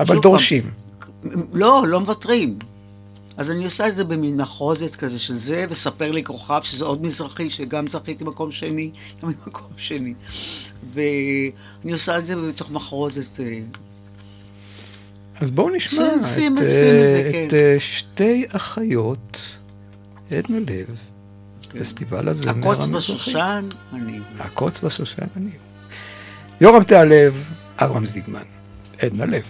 אבל דורשים. פעם, לא, לא מוותרים. אז אני עושה את זה במין מחרוזת כזה של זה, וספר לי כוכב, שזה עוד מזרחי, שגם זכיתי מקום שני, גם במקום שני. ואני עושה את זה בתוך מחרוזת. אה, אז בואו נשמע שים- את, שים- אה, שים את זה, את כן. אה, שתי אחיות, עדנה לב, פסטיבל הזמר הקוץ המזרחי. בשושן, אני. הקוץ בשושן אני. יורם תיאלב, אברהם זיגמן, עדנה לב.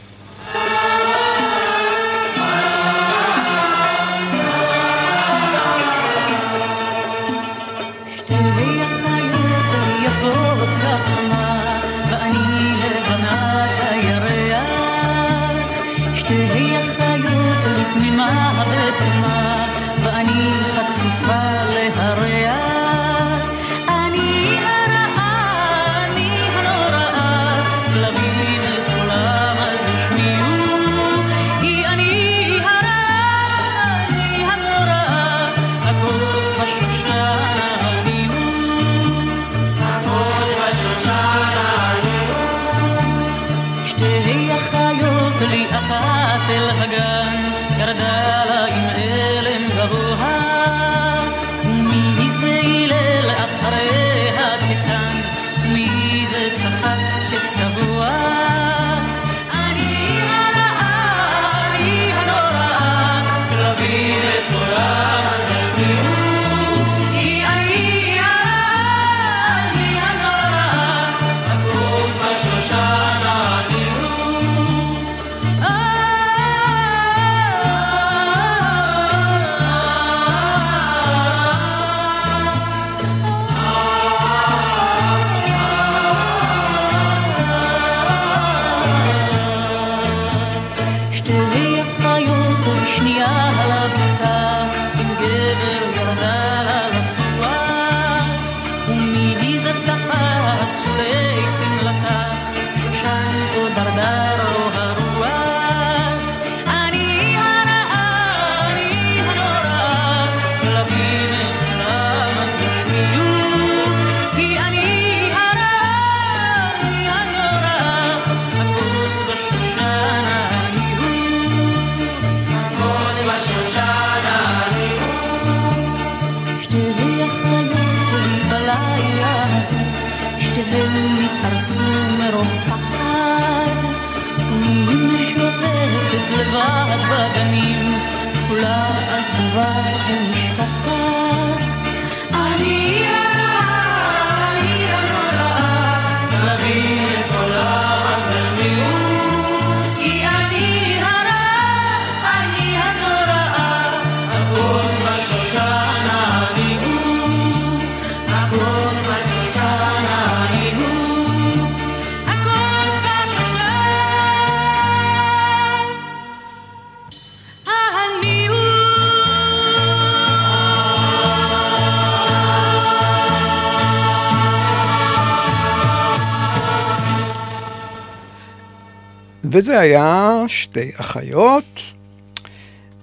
וזה היה שתי אחיות,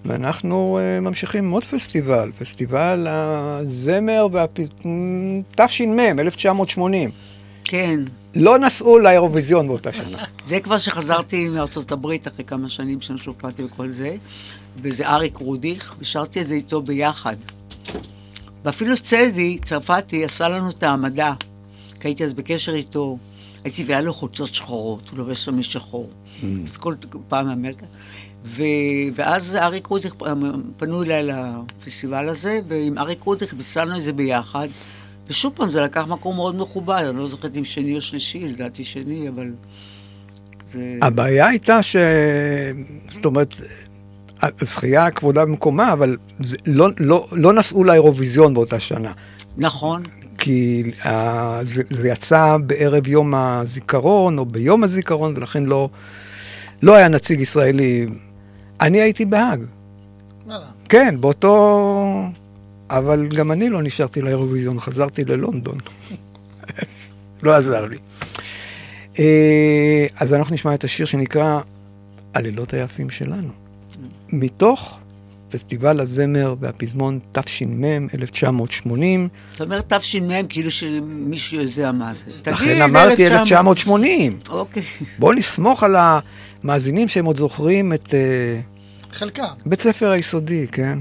ואנחנו uh, ממשיכים עם עוד פסטיבל, פסטיבל הזמר והפזמון, תש"מ, 1980. כן. לא נסעו לאירוויזיון באותה שנה. זה כבר שחזרתי מארצות הברית אחרי כמה שנים שאני שהופעתי וכל זה, וזה אריק רודיך, ושרתי את זה איתו ביחד. ואפילו צדי, צרפתי, עשה לנו את העמדה, כי הייתי אז בקשר איתו, הייתי והיה לו חולצות שחורות, הוא לובש שם שחור. אז כל פעם מאמריקה. ו... ואז אריק רודיך, פנו אליי לפסטיבל הזה, ועם אריק רודיך ביצענו את זה ביחד. ושוב פעם, זה לקח מקום מאוד מכובד, אני לא זוכרת אם שני או שלישי, לדעתי שני, אבל זה... הבעיה הייתה ש... זאת אומרת, הזכייה כבודה במקומה, אבל זה, לא, לא, לא נסעו לאירוויזיון באותה שנה. נכון. כי uh, זה, זה יצא בערב יום הזיכרון, או ביום הזיכרון, ולכן לא, לא היה נציג ישראלי. אני הייתי בהאג. כן, באותו... אבל גם אני לא נשארתי לאירוויזיון, חזרתי ללונדון. לא עזר לי. אה, אז אנחנו נשמע את השיר שנקרא הלילות היפים שלנו. מתוך פסטיבל הזמר והפזמון תש"מ 1980. זאת אומרת תש"מ כאילו שמישהו יודע מה זה. לכן אמרתי 1980. אוקיי. בואו נסמוך על המאזינים שהם עוד זוכרים את... אה, חלקם. בית ספר היסודי, כן?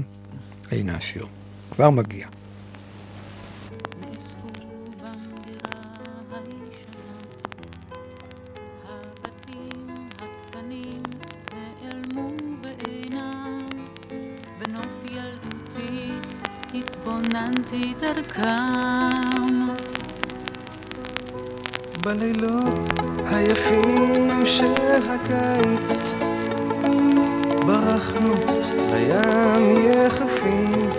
הנה השיר. כבר מגיע. התבוננתי דרכם. בלילות היפים של הקיץ ברחנו לים יחפים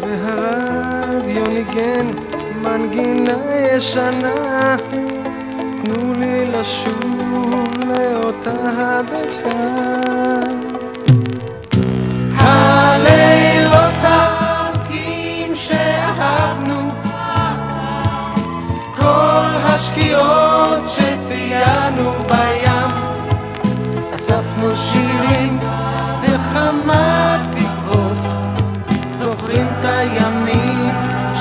והרדיו ניגן מנגינה ישנה תנו לי לשוב לאותה הדקה שציינו בים. אספנו שירים וכמה תקוות. זוכרים את הימים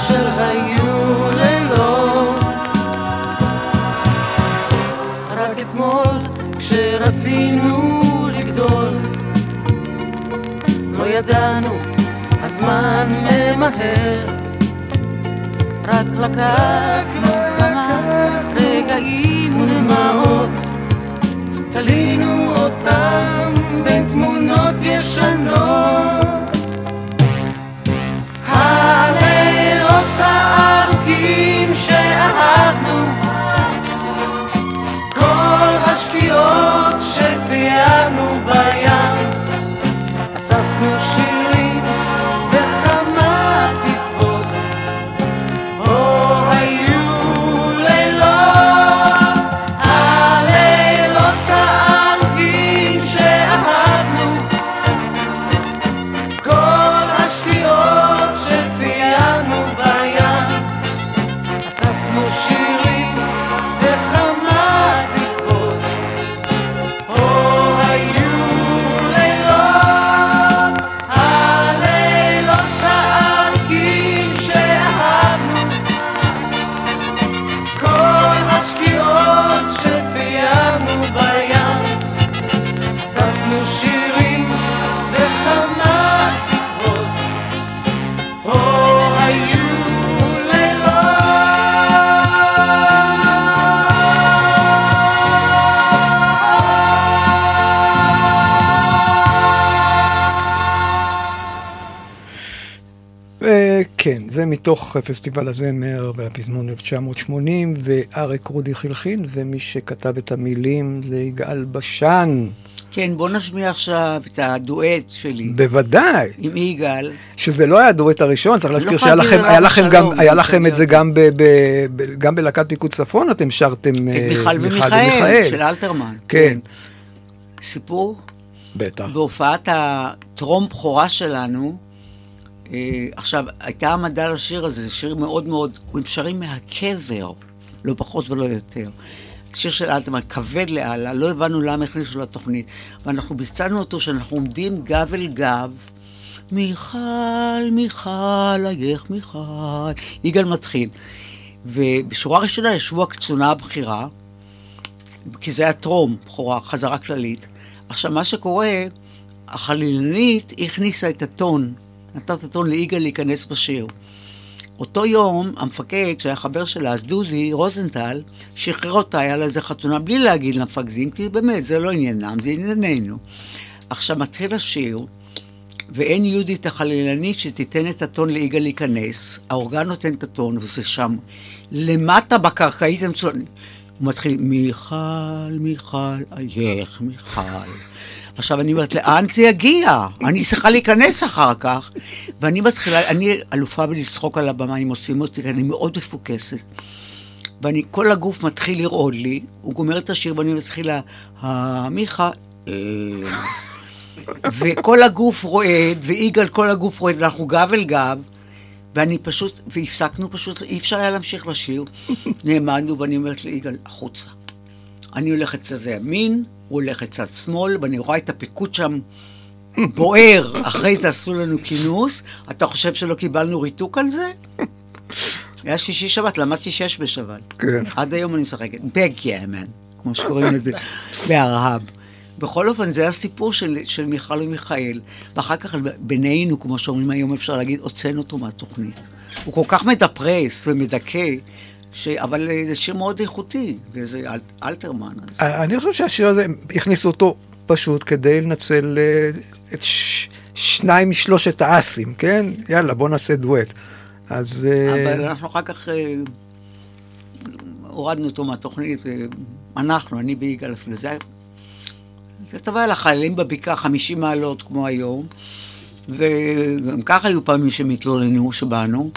של היו לילות. רק אתמול כשרצינו לגדול לא ידענו, הזמן ממהר. רק לקחנו כמה רגעים ודמעות תלינו אותם בתמונות ישנות. הלילות זה מתוך פסטיבל הזמר והפזמון 1980, ואריק רודי חלחין, ומי שכתב את המילים זה יגאל בשן. כן, בוא נשמיע עכשיו את הדואט שלי. בוודאי. עם יגאל. שזה לא היה הדואט הראשון, צריך להזכיר לא שהיה לכם, היה לכם, גם, היה לכם את זה גם, ב, ב, ב, גם בלהקת פיקוד צפון, אתם שרתם את אה, מיכל ומיכאל, של אלתרמן. כן. סיפור? בטח. בהופעת הטרום בכורה שלנו, עכשיו, הייתה העמדה לשיר הזה, זה שיר מאוד מאוד, הם שרים מהקבר, לא פחות ולא יותר. שיר של אלתרמן, כבד לאללה, לא הבנו למה הכניסו לתוכנית. ואנחנו ביצענו אותו שאנחנו עומדים גב אל גב. מיכל, מיכל, אייך מיכל. יגאל מתחיל. ובשורה ראשונה ישבו הקצונה הבכירה, כי זה היה טרום, בכורה, חזרה כללית. עכשיו, מה שקורה, החלילנית הכניסה את הטון, נתנה את הטון ליגאל להיכנס בשיר. אותו יום, המפקד, שהיה חבר שלה, אז דודי רוזנטל, שחרר אותה, היה לה איזה חתונה, בלי להגיד למפקדים, כי באמת, זה לא עניינם, זה ענייננו. עכשיו, מתחיל השיר, ואין יהודית החלילנית שתיתן את הטון ליגאל להיכנס. האורגן נותן את הטון, וזה שם. למטה בקרקעית הם צועקים. הוא מתחיל, מיכל, מיכל, אייך, מיכל. עכשיו אני אומרת, לאן זה יגיע? אני צריכה להיכנס אחר כך. ואני מתחילה, אני אלופה בלצחוק על הבמה, אם עושים אותי, אני מאוד מפוקסת. ואני, כל הגוף מתחיל לרעוד לי, הוא גומר את השיר ואני מתחילה, המיכה, וכל הגוף רועד, ויגאל כל הגוף רועד, ואנחנו גב אל גב, ואני פשוט, והפסקנו פשוט, אי אפשר היה להמשיך לשיר. נעמדנו, ואני אומרת ליגאל, החוצה. אני הולכת צד ימין, הוא הולך לצד שמאל, ואני רואה את הפיקוד שם בוער. אחרי זה עשו לנו כינוס. אתה חושב שלא קיבלנו ריתוק על זה? היה שישי שבת, למדתי שש בשבת. כן. עד היום אני משחקת. בגיימן, כמו שקוראים לזה, בארהב. בכל אופן, זה הסיפור של, של מיכל ומיכאל. ואחר כך בינינו, כמו שאומרים היום, אפשר להגיד, הוצאנו אותו מהתוכנית. הוא כל כך מדפרס ומדכא, ש... אבל אה, זה שיר מאוד איכותי, וזה אל... אלתרמן. אז... אני חושב שהשיר הזה, הכניסו אותו פשוט כדי לנצל אה, את ש... שניים משלושת האסים, כן? יאללה, בוא נעשה דואט. אז... אה, אבל אנחנו אחר כך אה, הורדנו אותו מהתוכנית, אה, אנחנו, אני ויגאל אפילו, זה. זה טבע על החיילים בבקעה 50 מעלות כמו היום, וגם ככה היו פעמים שהם התלוננו שבאנו,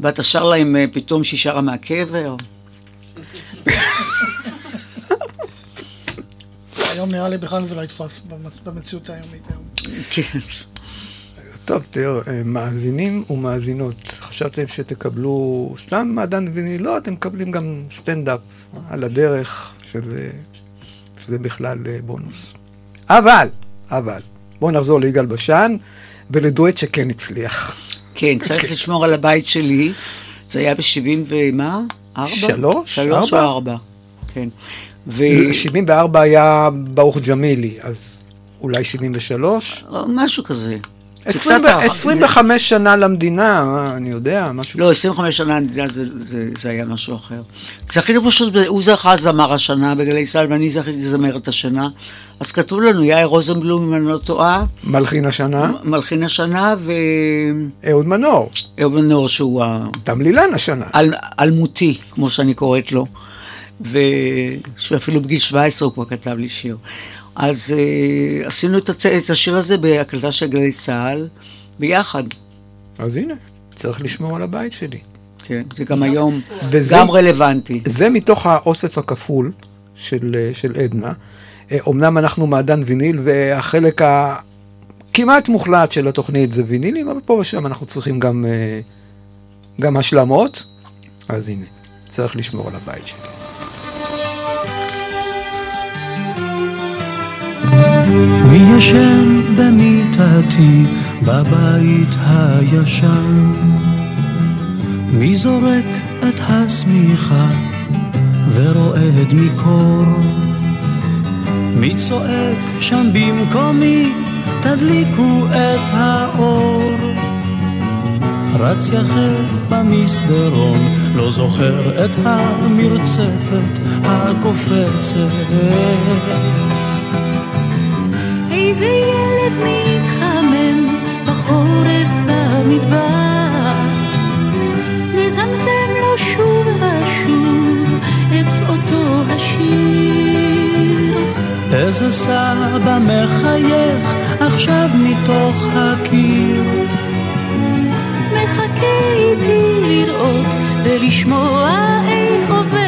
ואתה שר להם אה, פתאום שהיא שרה מהקבר. היום נראה לי בכלל זה לא יתפוס במצ- במציאות היומית היום. כן. טוב, תראו, אה, מאזינים ומאזינות, חשבתם שתקבלו סתם מעדן ויניל? לא, אתם מקבלים גם סטנדאפ על הדרך, שזה, שזה בכלל אה, בונוס. אבל, אבל, בואו נחזור ליגאל בשן ולדואט שכן הצליח. כן, צריך לשמור על הבית שלי. זה היה ב-70 ומה? ארבע? שלוש? שלוש או ארבע? ארבע, כן. ו... 74 היה ברוך ג'מילי, אז אולי 73? משהו כזה. זה 20 קצת- 25 שנה למדינה, אני יודע, משהו... לא, 25 שנה, יודע, זה, זה, זה היה משהו אחר. זכינו פשוט, הוא זכה זמר השנה בגלי צה"ל, ואני זכיתי זמרת השנה. אז כתבו לנו, יאיר רוזנבלום, אם אני לא טועה, מלחין השנה? מלחין השנה, ו... אהוד מנור. אהוד מנור, שהוא ה... תמלילן השנה. אל, אלמותי, כמו שאני קוראת לו. ושהוא אפילו בגיל 17 הוא כבר כתב לי שיר. אז uh, עשינו את, הצ... את השיר הזה בהקלטה של גלי צה"ל ביחד. אז הנה, צריך לשמור על הבית שלי. כן, זה גם היום וזה- גם רלוונטי. זה מתוך האוסף הכפול של, של עדנה. אה, אומנם אנחנו מעדן ויניל, והחלק הכמעט מוחלט של התוכנית זה וינילים, אבל פה ושם אנחנו צריכים גם, אה, גם השלמות. אז הנה, צריך לשמור על הבית שלי. מי ישן במיטתי בבית הישן? מי זורק את השמיכה ורועד מקור? מי צועק שם במקומי תדליקו את האור? רץ יחף במסדרון, לא זוכר את המרצפת הקופצת. איזה ילד מתחמם בחורף במדבר, מזמזם לו שוב ושוב את אותו השיר. איזה סבא מחייך עכשיו מתוך הקיר. מחכה איתי לראות ולשמוע איך עובר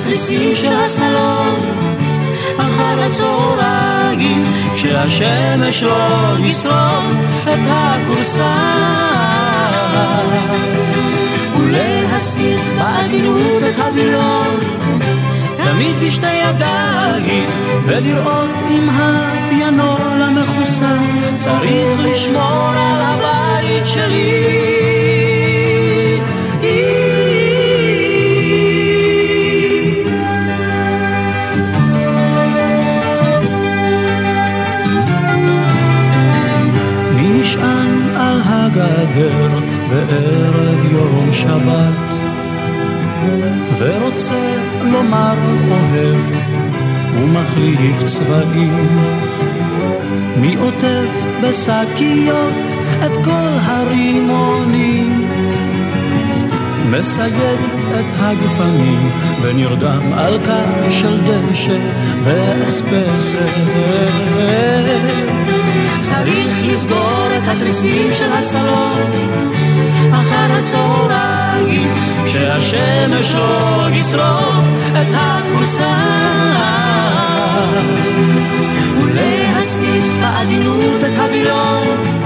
התריסים של הסלון אחר הצהריים, שהשמש לא ישרוף את הכורסה. ולהסיר בעדינות את הווילון, תמיד בשתי ידיים, ולראות אם הפיאנול המכוסה צריך לשמור על הבית שלי. הגדר בערב יום שבת ורוצה לומר אוהב ומחליף צבעים. מי עוטף בשקיות את כל הרימונים מסייד את הגפנים ונרדם על קר של דשא ואספסת צריך לסגור את התריסים של הסלון. אחר הצהריים, שהשמש לא ישרוף את הכורסה. ולהסיט בעדינות את הווילון.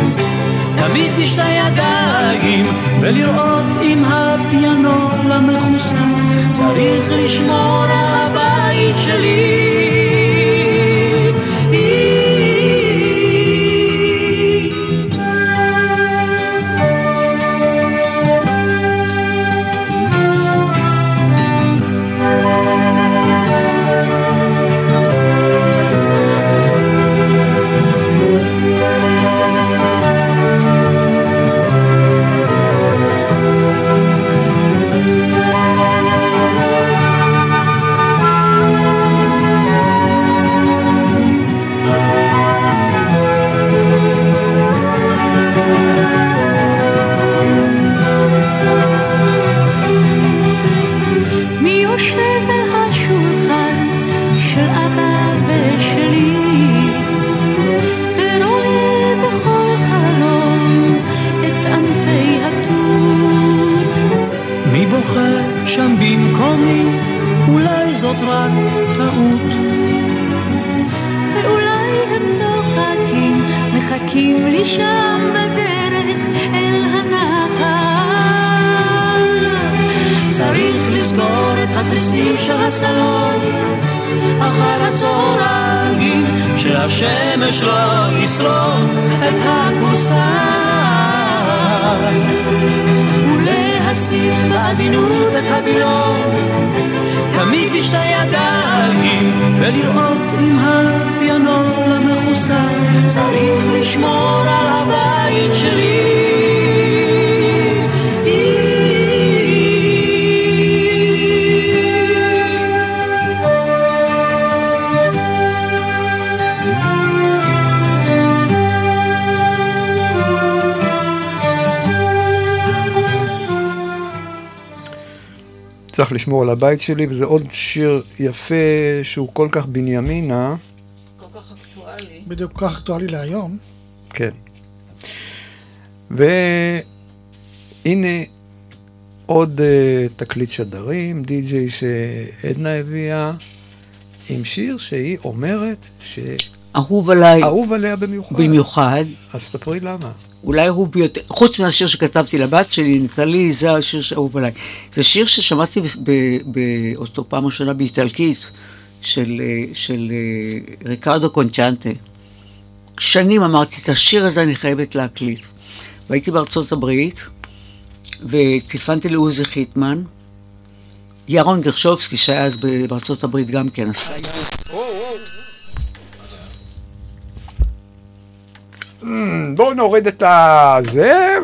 תמיד בשתי ידיים ולראות אם הפיאנול המכוסה צריך לשמור על הבית שלי רק טעות. ואולי הם צוחקים מחכים לי שם בדרך אל הנחל. צריך לסגור את התריסים של הסלון אחר הצהריים שהשמש לא ישרוף את הכורסה ולהסיט בעדינות את הווילון. תמיד בשתי ידיים ולראות אם הפיאנול המכוסה צריך לשמור על הבית שלי צריך לשמור על הבית שלי, וזה עוד שיר יפה שהוא כל כך בנימינה. כל כך אקטואלי. בדיוק כל כך אקטואלי להיום. כן. והנה עוד uh, תקליט שדרים, די-ג'יי שעדנה הביאה, עם שיר שהיא אומרת ש... אהוב עליי. אהוב עליה במיוחד. במיוחד. אז ספרי למה. אולי אהוב ביותר, חוץ מהשיר שכתבתי לבת שלי, נטלי, זה השיר שאהוב עליי. זה שיר ששמעתי באותו פעם ראשונה באיטלקית, של, אה, של אה, ריקרדו קונצ'נטה. שנים אמרתי, את השיר הזה אני חייבת להקליט. והייתי בארצות הברית, וטלפנתי לעוזי חיטמן, ירון גרשובסקי, שהיה אז בארצות הברית גם כן, עשה... בואו נוריד את הזה,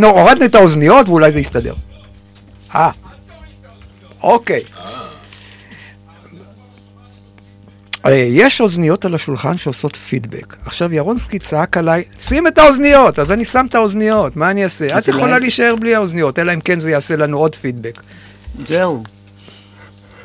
והורדנו את האוזניות ואולי זה יסתדר. אה, אוקיי. אה, יש אוזניות על השולחן שעושות פידבק. עכשיו ירונסקי צעק עליי, שים את האוזניות, אז אני שם את האוזניות, מה אני אעשה? את יכולה להישאר בלי האוזניות, אלא אם כן זה יעשה לנו עוד פידבק. זהו.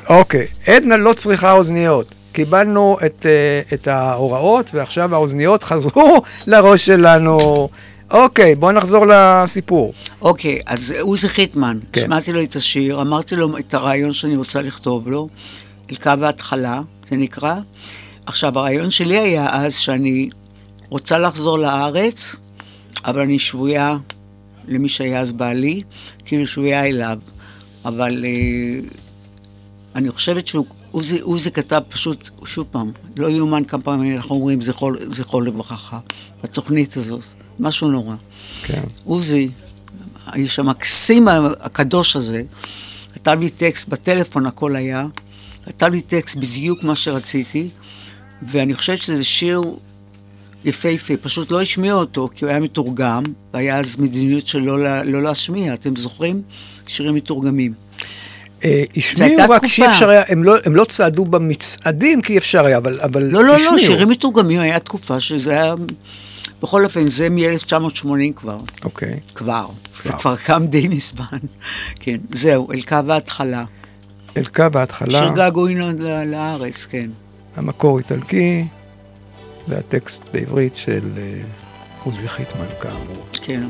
אוקיי, עדנה לא צריכה אוזניות. קיבלנו את, אה, את ההוראות, ועכשיו האוזניות חזרו לראש שלנו. אוקיי, בואו נחזור לסיפור. אוקיי, אז עוזי חיטמן, כן. שמעתי לו את השיר, אמרתי לו את הרעיון שאני רוצה לכתוב לו, אלקה בהתחלה, זה נקרא. עכשיו, הרעיון שלי היה אז שאני רוצה לחזור לארץ, אבל אני שבויה למי שהיה אז בעלי, כאילו שבויה אליו. אבל אה, אני חושבת שהוא, עוזי, עוזי כתב פשוט, שוב פעם, לא יאומן כמה פעמים אנחנו אומרים זכרו, לברכה, בתוכנית הזאת, משהו נורא. כן. עוזי, האיש המקסים הקדוש הזה, כתב לי טקסט, בטלפון הכל היה, כתב לי טקסט בדיוק מה שרציתי, ואני חושבת שזה שיר יפהפה, פשוט לא השמיע אותו, כי הוא היה מתורגם, והיה אז מדיניות של לא, לא להשמיע, אתם זוכרים? שירים מתורגמים. אה, השמיעו רק. שאי אפשר היה, הם לא, הם לא צעדו במצעדים כי אפשר היה, אבל, אבל לא, לא, השמיעו. לא, שירים מתורגמים, היה תקופה שזה היה... בכל אופן, זה מ-1980 כבר. אוקיי. כבר. זה כבר קם די מזמן. כן, זהו, אלקה בהתחלה. אלקה בהתחלה, שיר געגועים לארץ, כן. המקור איטלקי, והטקסט בעברית של אה, עוזי חיטמן כאמור. כן.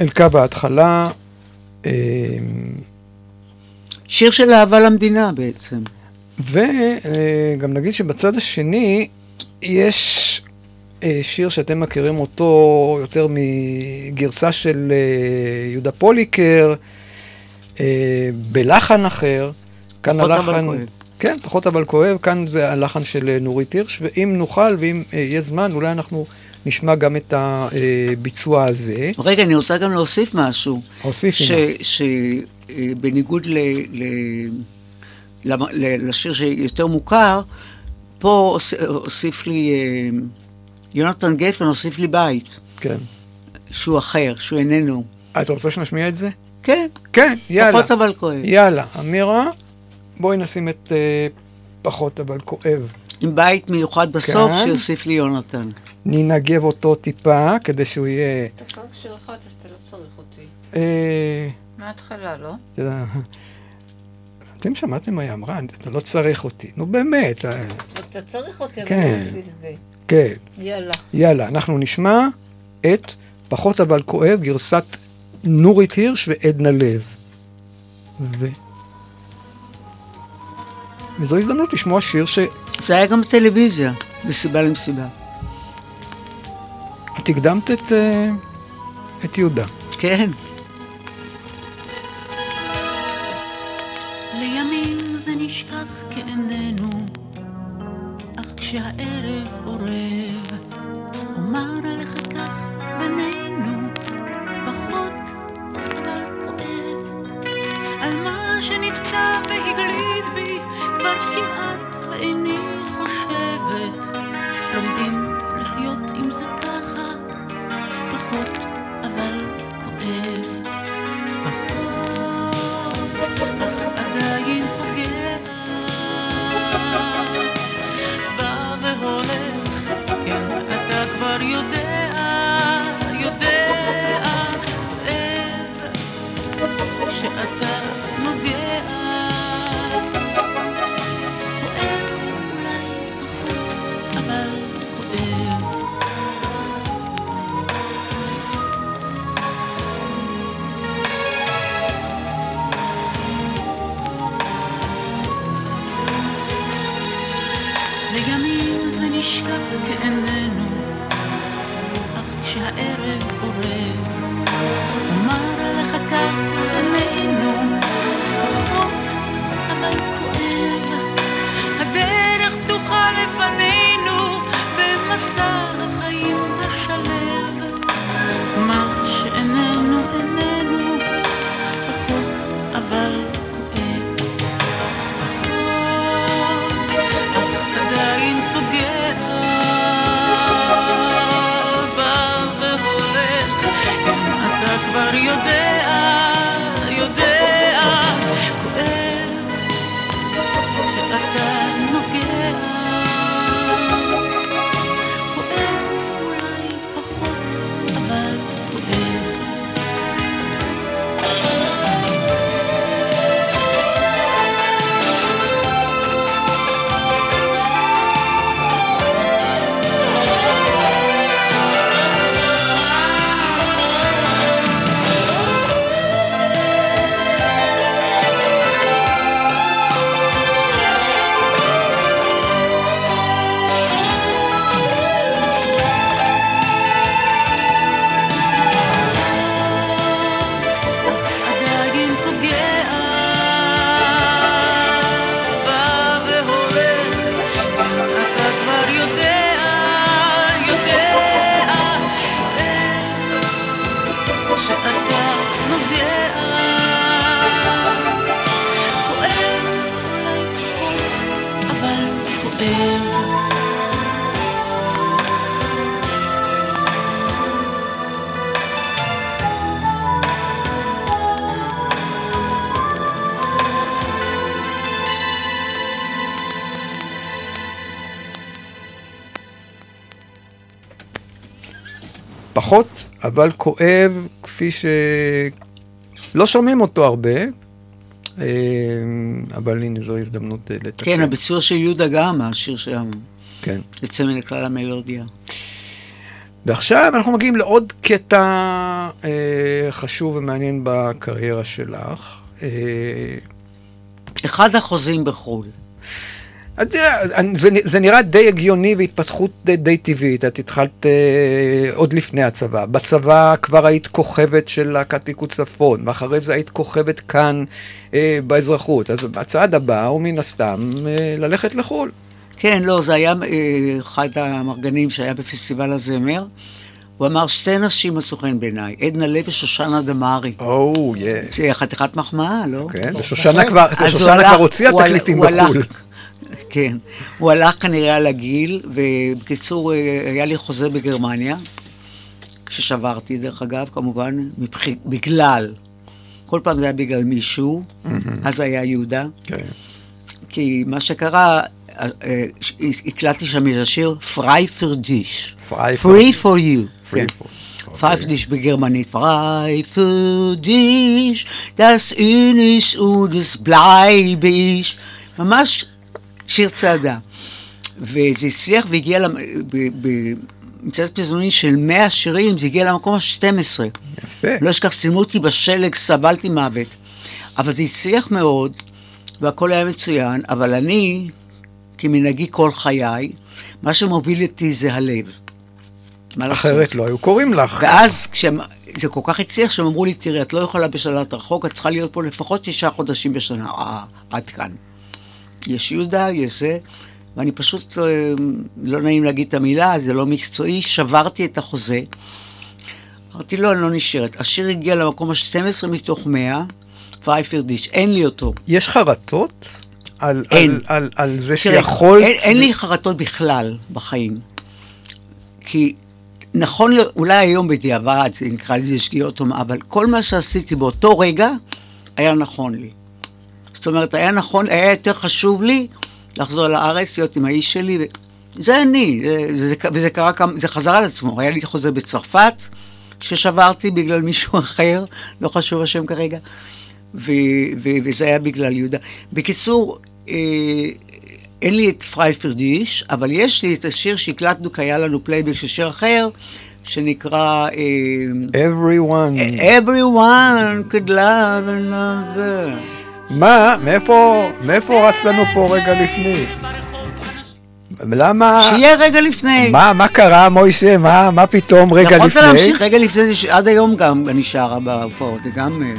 אל קו ההתחלה. אה, שיר של אהבה למדינה בעצם. וגם נגיד שבצד השני יש אה, שיר שאתם מכירים אותו יותר מגרסה של אה, יהודה פוליקר, אה, בלחן אחר. כאן הלחן... כן, פחות אבל כואב, כאן זה הלחן של אה, נורית הירש, ואם נוכל ואם אה, יהיה זמן, אולי אנחנו נשמע גם את הביצוע הזה. רגע, אני רוצה גם להוסיף משהו. הוסיפי שבניגוד ל, ל, למ- ל, לשיר שיותר מוכר, פה הוס- הוסיף לי, אה, יונתן גפן הוסיף לי בית, כן. שהוא אחר, שהוא איננו. אתה רוצה שנשמיע את זה? כן. כן, יאללה. פחות אבל כואב. יאללה, אמירה, בואי נשים את אה, פחות אבל כואב. עם בית מיוחד בסוף כן. שיוסיף לי יונתן. ננגב אותו טיפה, כדי שהוא יהיה... אתה רק שיר אחד, אז אתה לא צריך אותי. אה, מההתחלה, לא? יודע, אתם שמעתם מה היא אמרה? אתה לא צריך אותי. נו באמת. אה, אתה צריך אותי, אבל כן. בשביל זה. כן. יאללה. יאללה, אנחנו נשמע את פחות אבל כואב, גרסת נורית הירש ועדנה לב. ו... וזו הזדמנות לשמוע שיר ש... זה היה גם בטלוויזיה, מסיבה למסיבה. את הקדמת את, אה, את יהודה. כן. לימים זה נשכח כאיננו, אך כשהערב אבל כואב, כפי שלא שומעים אותו הרבה, אה, אבל הנה זו הזדמנות אה, לתקן. כן, הביצוע של יהודה גם, השיר שם. כן. יוצא מן הכלל המלודיה. ועכשיו אנחנו מגיעים לעוד קטע אה, חשוב ומעניין בקריירה שלך. אה, אחד החוזים בחו"ל. זה, זה נראה די הגיוני והתפתחות די, די טבעית. את התחלת אה, עוד לפני הצבא. בצבא כבר היית כוכבת של להקת פיקוד צפון, ואחרי זה היית כוכבת כאן אה, באזרחות. אז הצעד הבא הוא מן הסתם אה, ללכת לחו"ל. כן, לא, זה היה אה, אחד המרגנים שהיה בפסטיבל הזמר. הוא אמר, שתי נשים חן בעיניי, עדנה לב ושושנה דמארי. או, יש. זה חתיכת מחמאה, לא? כן, ושושנה כבר- אז הוא ושושנה כבר הוציאה תקליטים בחו"ל. כן. הוא הלך כנראה על הגיל, ובקיצור, אה, היה לי חוזה בגרמניה, ששברתי, דרך אגב, כמובן, מבח... בגלל, כל פעם זה היה בגלל מישהו, אז היה יהודה. כן. כי מה שקרה, אה, אה, הקלטתי שם את השיר פריי פר דיש. Frei für פרי dich. פור יו. דיש בגרמנית. פריי פר דיש, das איניש ודס בלייביש. ממש שיר צעדה. וזה הצליח והגיע למ- ב- ב- מצעד פזמונים של 100 שירים, זה הגיע למקום ה-12. יפה. לא אשכח, צילמו אותי בשלג, סבלתי מוות. אבל זה הצליח מאוד, והכל היה מצוין, אבל אני, כמנהגי כל חיי, מה שמוביל אותי זה הלב. מה לעשות? אחרת לא היו קוראים לך. ואז כשהם, זה כל כך הצליח שהם אמרו לי, תראי, את לא יכולה בשלט רחוק, את צריכה להיות פה לפחות שישה חודשים בשנה. אה, עד כאן. יש יהודה, יש זה, ואני פשוט, אה, לא נעים להגיד את המילה, זה לא מקצועי, שברתי את החוזה. אמרתי, לא, אני לא נשארת. השיר הגיע למקום ה-12 מתוך 100, פייפר דיש, אין לי אותו. יש חרטות על, אין. על, על, על זה תראה, שיכולת... אין, אין לי חרטות בכלל בחיים. כי נכון, אולי היום בדיעבד, זה נקרא לזה שגיאות, אבל כל מה שעשיתי באותו רגע היה נכון לי. זאת אומרת, היה נכון, היה יותר חשוב לי לחזור לארץ, להיות עם האיש שלי, ו... זה אני, זה, זה, וזה קרה כמה, זה חזר על עצמו. היה לי חוזה בצרפת, ששברתי בגלל מישהו אחר, לא חשוב השם כרגע, ו, ו, וזה היה בגלל יהודה. בקיצור, אה, אין לי את פרייפר דיש, אבל יש לי את השיר שהקלטנו, כי היה לנו פלייבק של שיר אחר, שנקרא... אה, Everyone. Everyone could love another. מה? מאיפה, מאיפה רץ לנו פה רגע לפני? למה... שיהיה רגע לפני. מה, מה קרה, מוישה? מה, מה פתאום רגע יכולת לפני? להמשיך רגע לפני זה, שעד היום גם אני שרה בהופעות, זה גם... אה,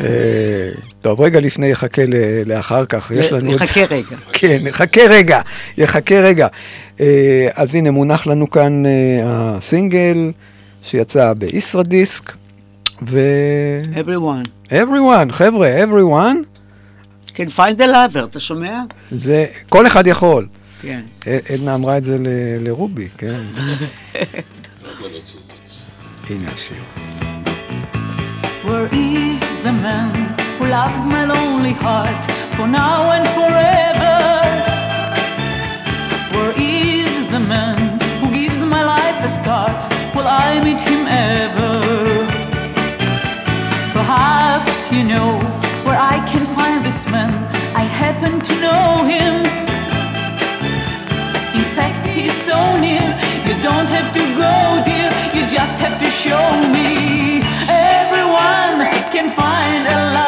אה, טוב, רגע לפני יחכה לאחר כך, יש לנו... יחכה רגע. כן, יחכה רגע, יחכה רגע. אה, אז הנה, מונח לנו כאן הסינגל שיצא בישרדיסק, ו... Everyone. everyone, חבר'ה, everyone, כן, find the lover, אתה שומע? זה, כל אחד יכול. כן. עדנה אמרה את זה ל- לרובי, כן. הנה השיר. Where is the man who loves my lonely heart for now and forever? Where is the man who gives my life a start? Will I meet him ever? Perhaps you know where I can find this man. I happen to know him. In fact, he's so near. You don't have to go, dear. You just have to show me. Everyone can find a lover.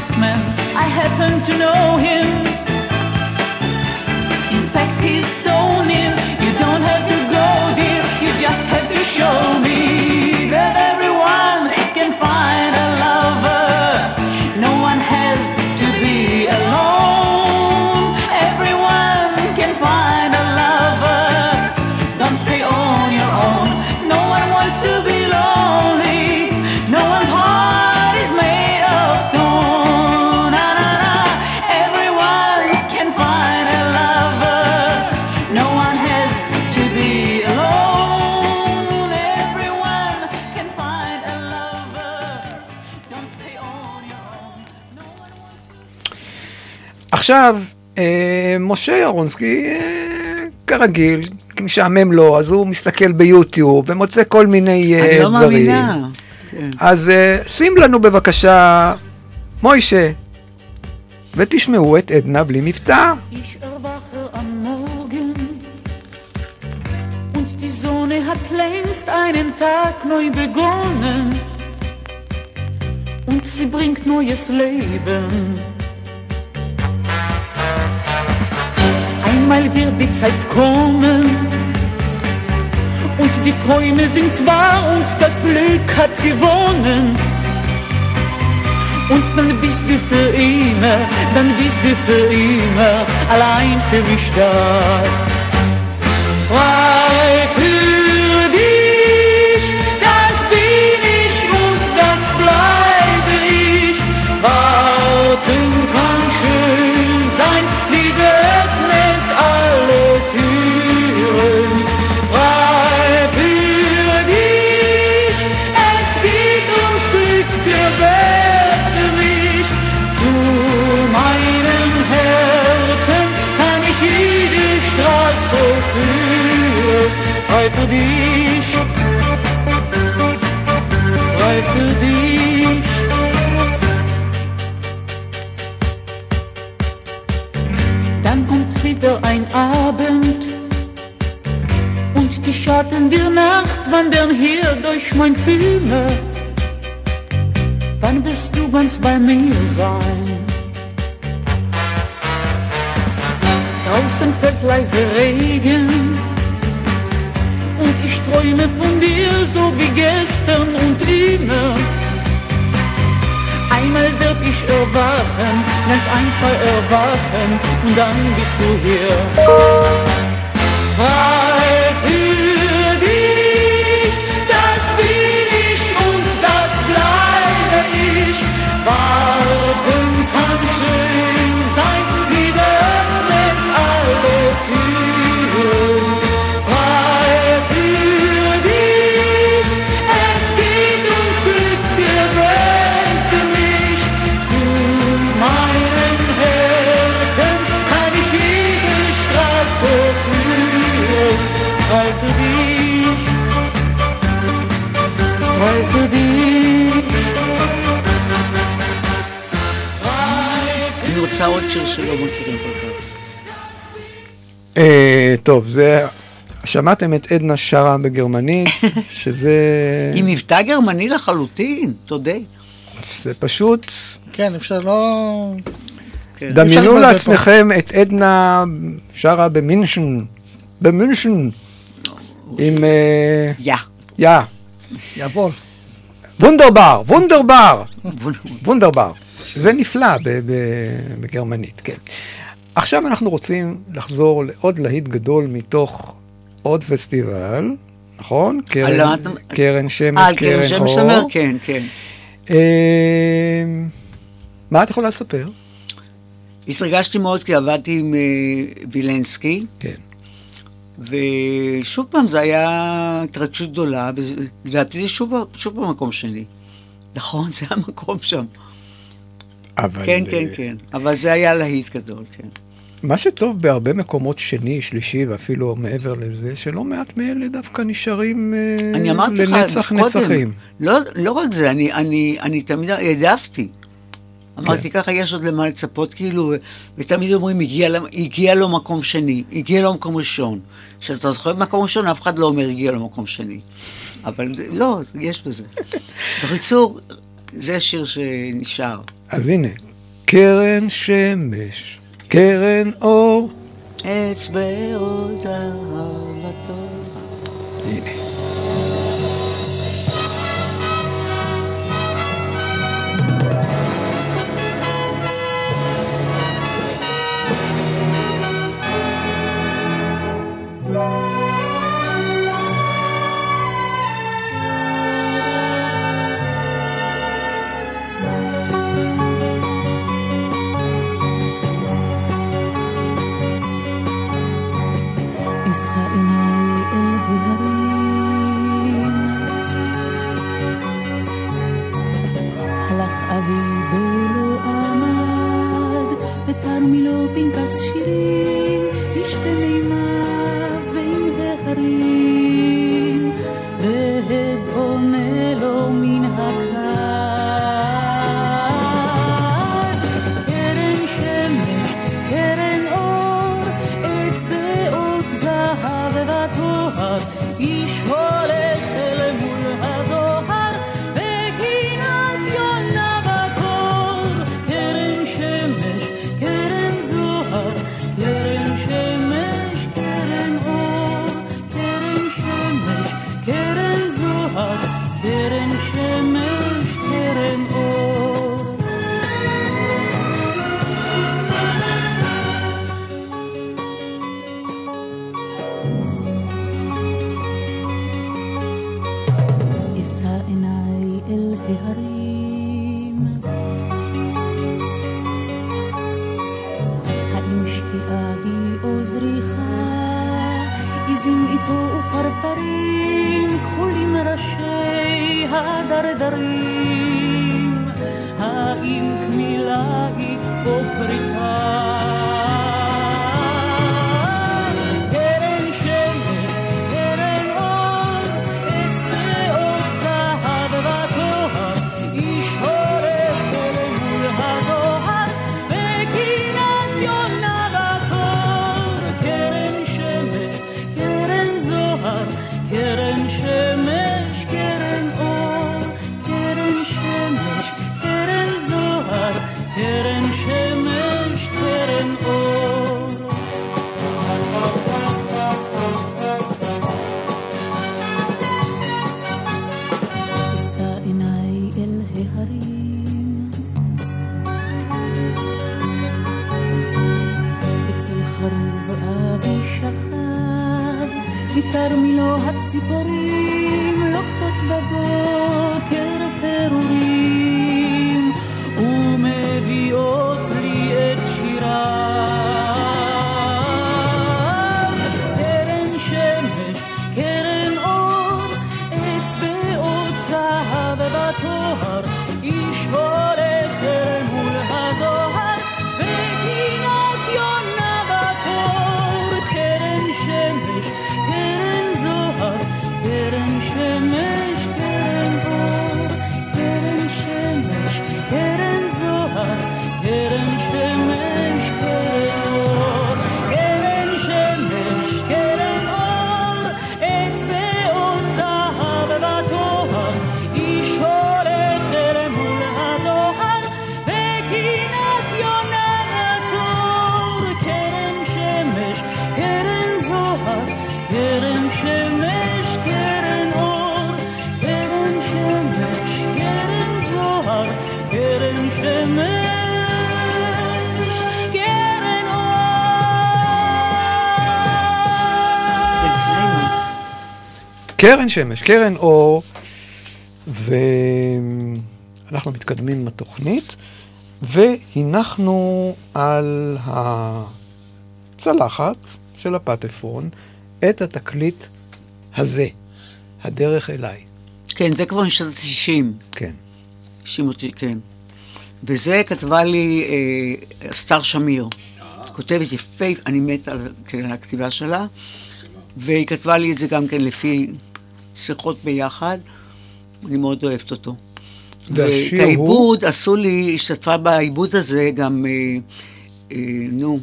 Find this man. I happen to know him. עכשיו, אה, משה ירונסקי, אה, כרגיל, כי משעמם לו, אז הוא מסתכל ביוטיוב ומוצא כל מיני אה, אני לא דברים. מאמינה. כן. אז אה, שים לנו בבקשה, מוישה, ותשמעו את עדנה בלי מבטא. Hat längst einen Tag neu begonnen und sie bringt neues Leben. Einmal wird die Zeit kommen und die Träume sind wahr und das Glück hat gewonnen. Und dann bist du für immer, dann bist du für immer allein für mich da. Frei Schatten der Nacht wandern hier durch mein Zimmer. Wann wirst du ganz bei mir sein? Draußen fällt leise Regen und ich träume von dir so wie gestern und immer. Einmal werd ich erwachen, ganz einfach erwachen und dann bist du hier. Frei Bye. רוצה עוד שיר שלא מכירים כל כך. אה, טוב, זה... שמעתם את עדנה שרה בגרמנית, שזה... עם מבטא גרמני לחלוטין, תודה. זה פשוט... כן, אפשר לא... כן. דמיינו לעצמכם את עדנה שרה במינשן, במינשן, עם... אה, יא. יא. יעבור. וונדרבר, וונדרבר, וונדרבר. זה נפלא בגרמנית, כן. עכשיו אנחנו רוצים לחזור לעוד להיט גדול מתוך עוד פסטיבל, נכון? קרן, קרן שמש, קרן שמש, אור. אתה אומר? כן, כן. אה, מה את יכולה לספר? התרגשתי מאוד כי עבדתי עם אה, וילנסקי. כן. ושוב פעם, זו הייתה התרגשות גדולה, ולדעתי זה שוב, שוב במקום שני. נכון, זה המקום שם. אבל... כן, אה, כן, כן. אבל זה היה להיט גדול, כן. מה שטוב בהרבה מקומות שני, שלישי ואפילו מעבר לזה, שלא מעט מאלה דווקא נשארים אה, אני אמרתי לך לנצח קודם, נצחים. לא, לא רק זה, אני, אני, אני תמיד העדפתי. אמרתי, ככה יש עוד למה לצפות, כאילו, ותמיד אומרים, הגיע, הגיע לו מקום שני, הגיע לו מקום ראשון. כשאתה זוכר מקום ראשון, אף אחד לא אומר, הגיע לו מקום שני. אבל לא, יש בזה. בקיצור, זה שיר שנשאר. אז הנה, קרן שמש, קרן אור. אצבעות קרן שמש, קרן אור, ואנחנו מתקדמים עם התוכנית, והנחנו על הצלחת של הפטפון את התקליט הזה, הדרך אליי. כן, זה כבר משנות ה-90. כן. 90 אותי, כן. וזה כתבה לי אה, סטאר שמיר. כותבת יפה, אני מת על, כן, על הכתיבה שלה, והיא כתבה לי את זה גם כן לפי שיחות ביחד, אני מאוד אוהבת אותו. והשיר ואת הוא? העיבוד עשו לי, השתתפה בעיבוד הזה גם, אה, אה, נו,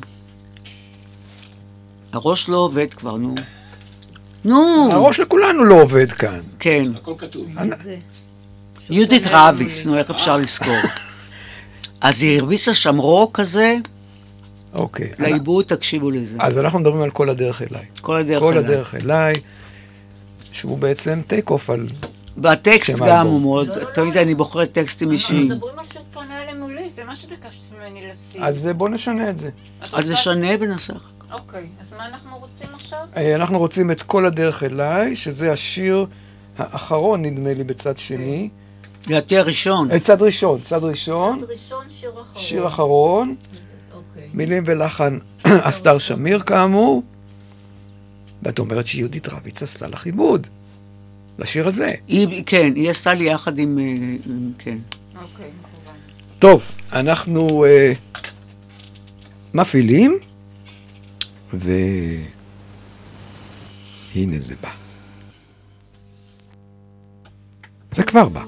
הראש לא עובד כבר, נו. נו. הראש לכולנו לא עובד כאן. כן. הכל כתוב. יהודית רביץ, נו, איך אפשר לזכור? אז היא הרביצה שם רוק כזה, אוקיי. לעיבוד, תקשיבו לזה. אז אנחנו מדברים על כל הדרך אליי. כל הדרך כל אליי. הדרך אליי, שהוא בעצם טייק אוף על... והטקסט גם. הוא מאוד, תמיד אני בוחרת טקסטים אישיים. מדברים על שוב פונה למולי, זה מה שביקשת ממני לשים. אז אה, בוא נשנה את זה. אז נשנה וננסח. אוקיי, אז מה אנחנו רוצים עכשיו? אה, אנחנו רוצים את כל הדרך אליי, שזה השיר האחרון, נדמה לי, בצד שני. לדעתי הראשון. אה, צד ראשון, צד ראשון. ראשון, שיר אחרון. שיר אחרון. אוקיי. מילים ולחן אסתר שמיר כאמור. ואת אומרת שיהודית רביץ עשתה לך עיבוד לשיר הזה. היא, כן, היא עשתה לי יחד עם, אה, עם כן. אוקיי, מכוון. טוב, אנחנו uh, מפעילים, והנה זה בא. זה כבר בא.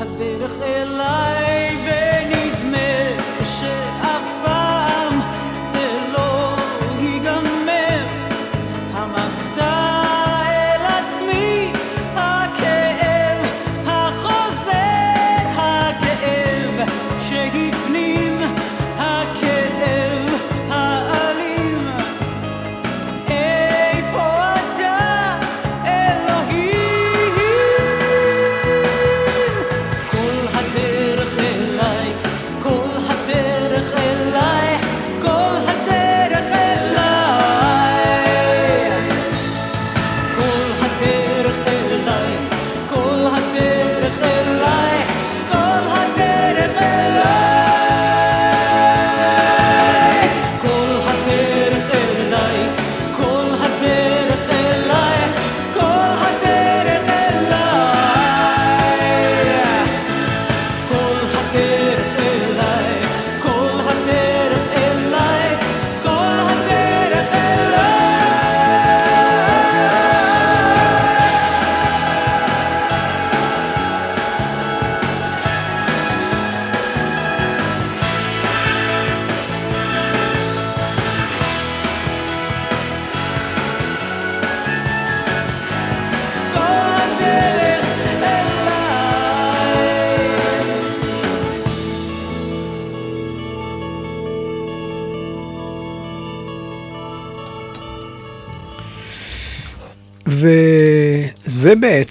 הדרך אליי, ונדמה שאף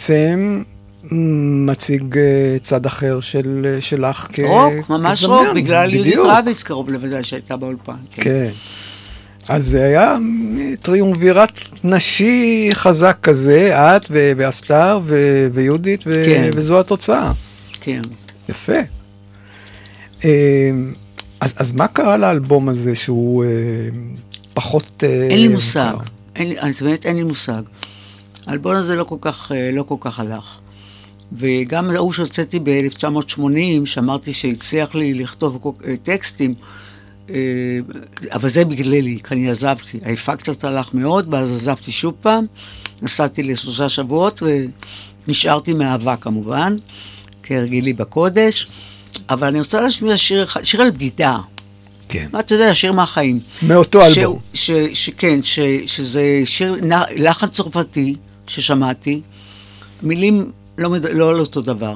בעצם מציג אה, צד אחר של, שלך כ... רוק, ממש רוק, בגלל יהודית. רביץ קרוב לוודאי שהייתה באולפן. כן. אז זה היה טריומווירט נשי חזק כזה, את ואסתר ויהודית, ו- כן. וזו התוצאה. כן. יפה. אה, אז, אז מה קרה לאלבום הזה שהוא אה, פחות... אה, אין לי מושג. אין אני באמת אין לי מושג. האלבום הזה לא כל כך, אה, לא כל כך הלך. וגם ההוא שהוצאתי ב-1980, שאמרתי שהצליח לי לכתוב אה, טקסטים, אה, אבל זה בגללי, כי אני עזבתי. העיפה קצת הלך מאוד, ואז עזבתי שוב פעם, נסעתי לשלושה שבועות, ונשארתי מאהבה כמובן, כהרגלי בקודש, אבל אני רוצה להשמיע שיר שיר על בגידה. כן. מה אתה יודע, שיר מהחיים. מאותו אלבום. ש, ש, כן, ש, שזה שיר, לחן צרפתי ששמעתי, מילים לא, מד- לא על אותו דבר.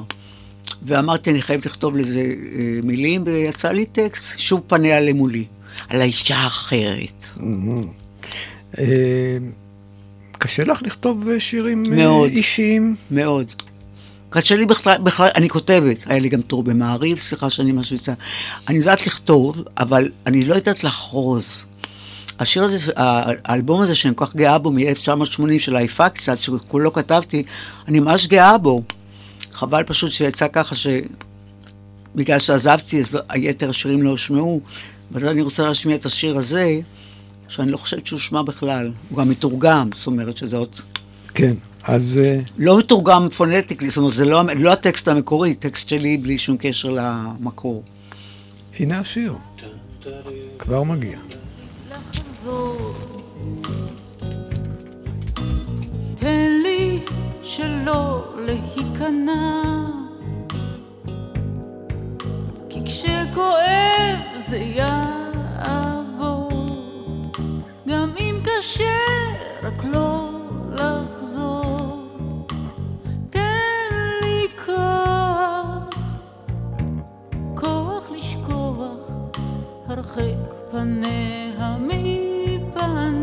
ואמרתי, אני חייבת לכתוב לזה אה, מילים, ויצא לי טקסט, שוב פניה למולי, על האישה האחרת. אה, קשה לך לכתוב אה, שירים מאוד. אישיים? מאוד. קשה לי בכלל, בכלל, אני כותבת, היה לי גם טור במעריב, סליחה שאני משוויצה. אני יודעת לכתוב, אבל אני לא יודעת לחרוז. השיר הזה, האלבום הזה שאני כל כך גאה בו מ-1980 של העיפה קצת, שכולו כתבתי, אני ממש גאה בו. חבל פשוט שיצא ככה שבגלל שעזבתי, אז לא- היתר השירים לא הושמעו. אבל אני רוצה להשמיע את השיר הזה, שאני לא חושבת שהוא שמע בכלל. הוא גם מתורגם, זאת אומרת שזה עוד... כן, אז אה, לא מתורגם פונטיקלי, זאת אומרת, זה לא, לא הטקסט המקורי, טקסט שלי בלי שום קשר למקור. הנה השיר. כבר מגיע. לחזור. תן לי שלא להיכנע, כי כשכואב זה יעבור. קשה רק לא לחזור. תן לי כוח, כוח לשכוח, הרחק פניה מפניי.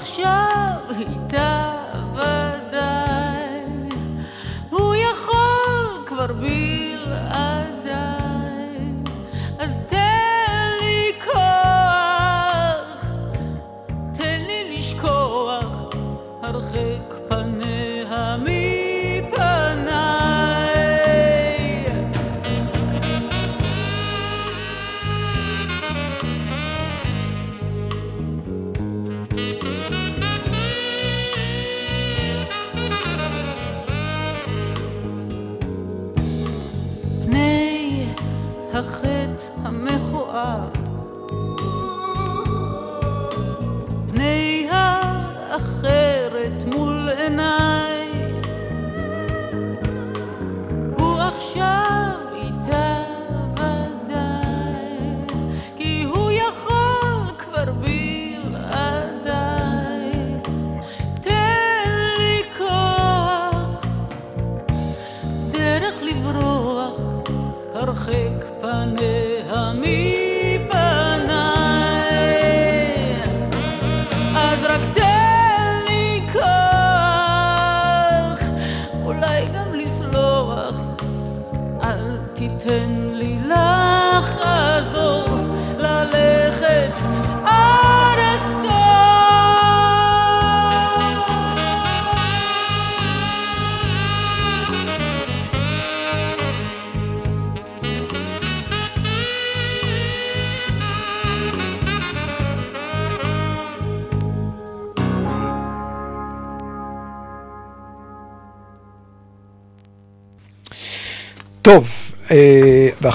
עכשיו איתה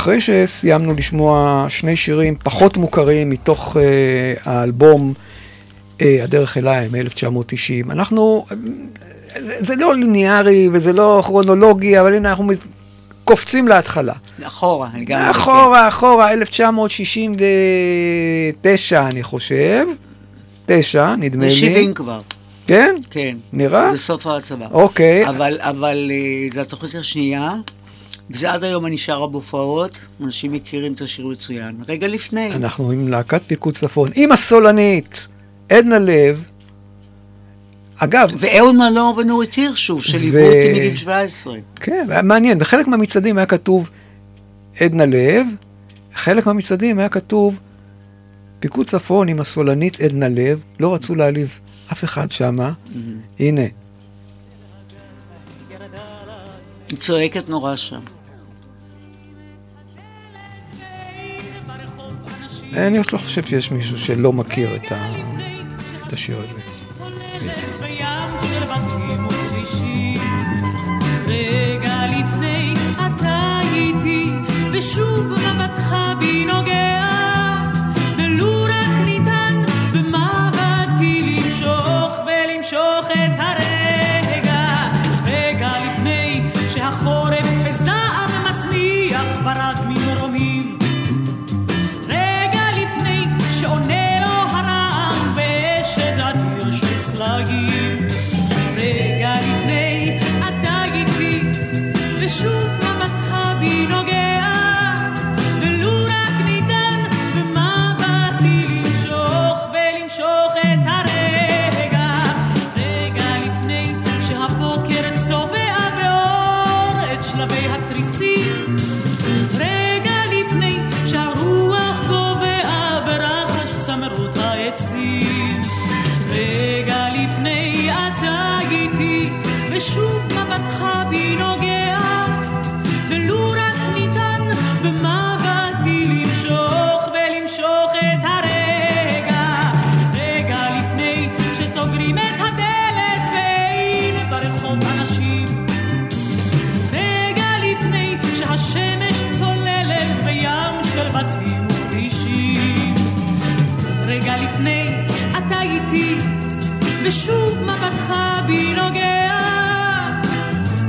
ואחרי שסיימנו לשמוע שני שירים פחות מוכרים מתוך אה, האלבום אה, הדרך אליי מ-1990, אנחנו, אה, זה, זה לא ליניארי וזה לא כרונולוגי, אבל הנה אנחנו קופצים להתחלה. אחורה, אני גם... אחורה, אחורה, 1969 אני חושב, תשע, נדמה לי. ב-70 כבר. כן? כן. נראה? זה סוף ההצבה. אוקיי. אבל, אבל זו התוכנית השנייה, וזה עד היום אני שרה בהופעות, אנשים מכירים את השיר מצוין. רגע לפני. אנחנו עם להקת פיקוד צפון, עם הסולנית, עדנה לב. אגב... ואהוד מנור ונורית הירשוב, שליוו ו- אותי מגיל 17. כן, מעניין, בחלק מהמצעדים היה כתוב עדנה לב, חלק מהמצעדים היה כתוב פיקוד צפון עם הסולנית עדנה לב, לא רצו להעליב אף אחד שמה, הנה, היא צועקת נורא שם. אני לא חושב שיש מישהו שלא מכיר את, ה... את השיר הזה. ושוב מבטך בי נוגע, ולו רק ניתן במבטי למשוך ולמשוך את הרגע. ושוב מבטך בי נוגע,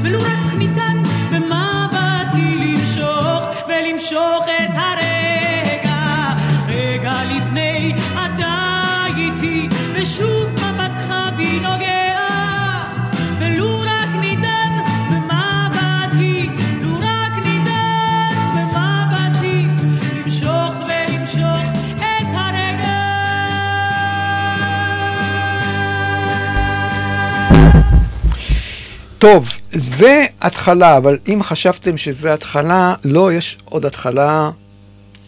ולו רק ניתן במבטי למשוך, ולמשוך את הרגע, טוב, זה התחלה, אבל אם חשבתם שזה התחלה, לא, יש עוד התחלה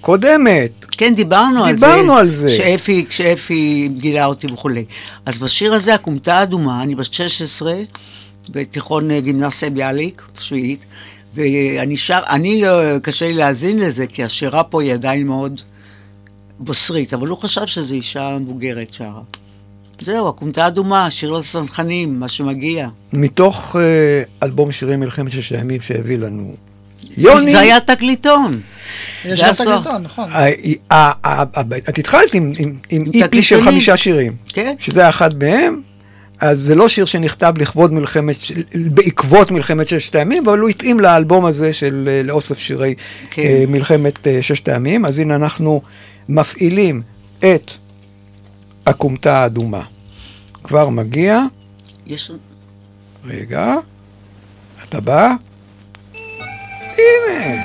קודמת. כן, דיברנו על זה. דיברנו על זה. כשאפי, כשאפי גילה אותי וכולי. אז בשיר הזה, הכומתה האדומה, אני בת 16, בתיכון אה, גימנסיה ביאליק, שביעית, ואני שר, אני, לא- קשה לי להאזין לזה, כי השירה פה היא עדיין מאוד בוסרית, אבל הוא חשב שזו אישה מבוגרת שרה. זהו, הכומתה האדומה, שיר לצנחנים, מה שמגיע. מתוך אה, אלבום שירי מלחמת ששת הימים שהביא לנו יוני. זה היה תקליטון. יש גם הסוף. תקליטון, נכון. את התחלת עם, איפי של תקליטונים. חמישה שירים, כן. שזה אחד מהם, אז זה לא שיר שנכתב לכבוד מלחמת, בעקבות מלחמת ששת הימים, אבל הוא התאים לאלבום הזה של אה, לאוסף שירי כן. אה, מלחמת ששת הימים, אז הנה אנחנו מפעילים את הכומתה האדומה. כבר מגיע, יש... רגע, אתה בא? הנה.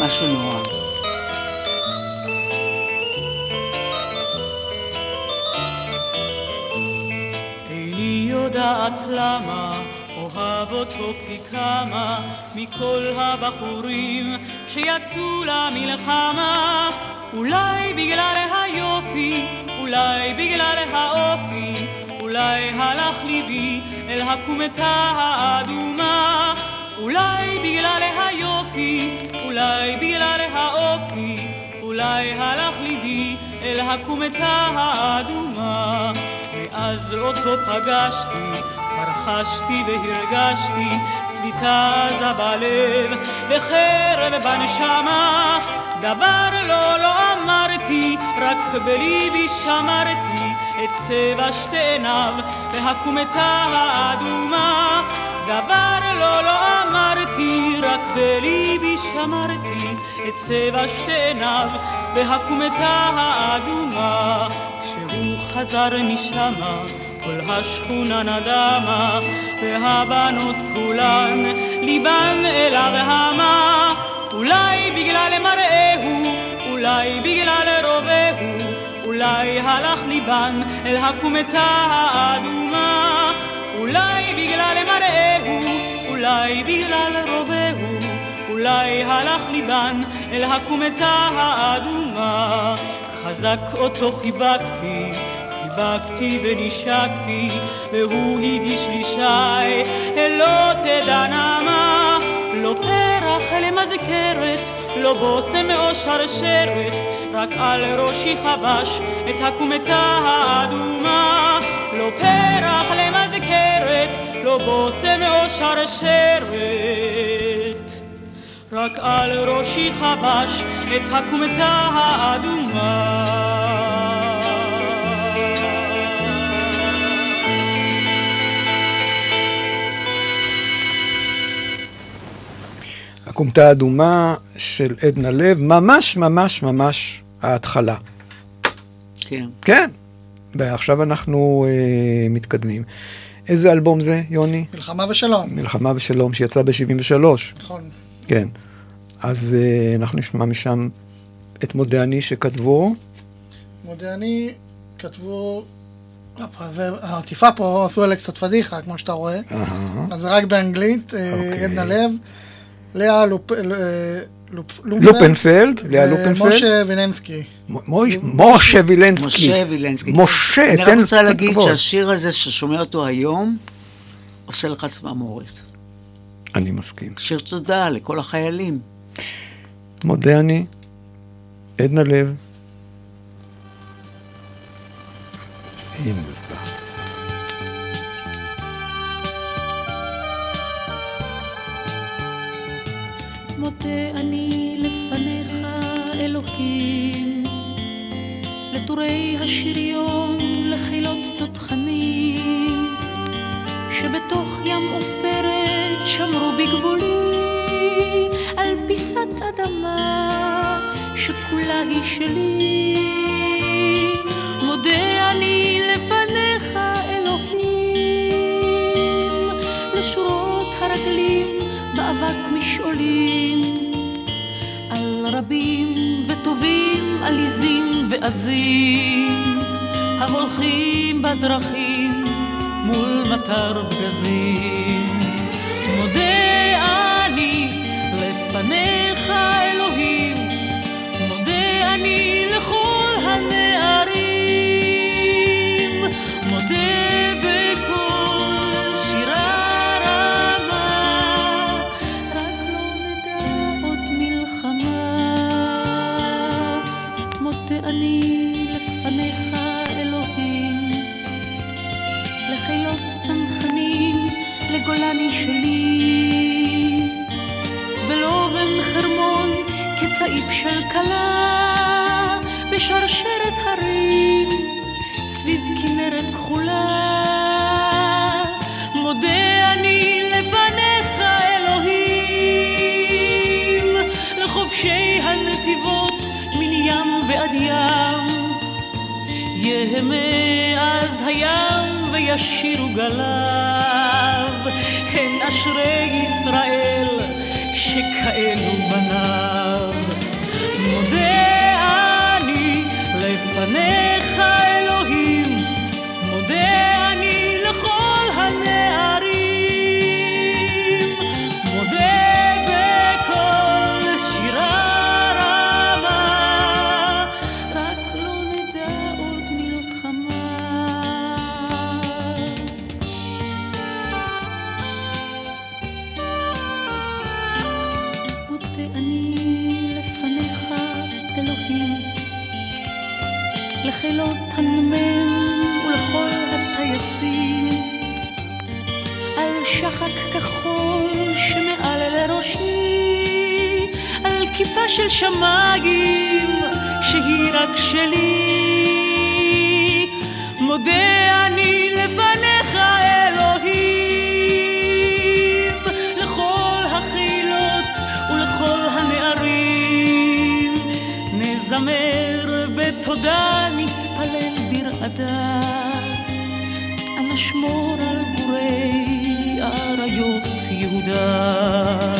משהו נורא. יודעת למה אוהב אותו פי כמה מכל הבחורים שיצאו למלחמה. אולי בגלל היופי, אולי בגלל האופי אולי הלך ליבי אל הכומתה האדומה. אולי בגלל היופי, אולי בגלל האופי אולי הלך ליבי אל הכומתה האדומה ואז אותו פגשתי, כבר חשתי והרגשתי צביטה עזה בלב וחרב בנשמה. דבר לא, לא אמרתי, רק בליבי שמרתי את צבע שתי עיניו והכומתה האדומה. דבר לא, לא אמרתי, רק בליבי שמרתי את צבע שתי עיניו והכומתה האדומה. כשהוא חזר משמה כל השכונה נדמה והבנות כולן ליבן אליו המה אולי בגלל מראהו, אולי בגלל רובהו אולי הלך ליבן אל הכומתה האדומה. אולי בגלל מראהו, אולי בגלל רובהו אולי הלך ליבן אל הכומתה האדומה. חזק אותו חיבקתי חיבקתי ונשקתי והוא הגיש לי שי. לא תדע נעמה לא פרח למזכרת לא בושם או שרשרת רק על ראשי חבש את הכומתה האדומה. לא פרח למזכרת לא בושם או שרשרת רק על ראשי חבש את הכומתה האדומה הכומתה האדומה של עדנה לב, ממש ממש ממש ההתחלה. כן. כן, ועכשיו אנחנו אה, מתקדמים. איזה אלבום זה, יוני? מלחמה ושלום. מלחמה ושלום, שיצא ב-73. נכון. כן. אז אה, אנחנו נשמע משם את מודה אני שכתבו. מודה אני, כתבו, זה- העטיפה פה עשו עליה קצת פדיחה, כמו שאתה רואה. אהה. אז זה רק באנגלית, אה, אוקיי. עדנה לב, לאה לופ- לופ- לופנפלד, לאה לופנפלד. ומשה וילנסקי. משה וילנסקי. משה וילנסקי. משה, אני תן רק רוצה להגיד כבוד. שהשיר הזה, ששומע אותו היום, עושה לך צמרמורת. אני מסכים. שיר תודה לכל החיילים. מודה אני, עדנה לב. הנה עטורי השריון לחילות תותחנים, שבתוך ים עופרת שמרו בגבולי על פיסת אדמה שכולה היא שלי. מודה אני לפניך אלוהים, לשורות הרגלים מאבק משעולים, על רבים וטובים עליזים ועזים, ההולכים בדרכים מול מטר פגזים. מודה אני לפניך אלוהים, מודה אני לכל הנערים, מודה של שמיים שהיא רק שלי. מודה אני לפניך אלוהים, לכל החילות ולכל הנערים. נזמר בתודה, נתפלל ברעדה, אנא שמור על גורי אריות יהודה.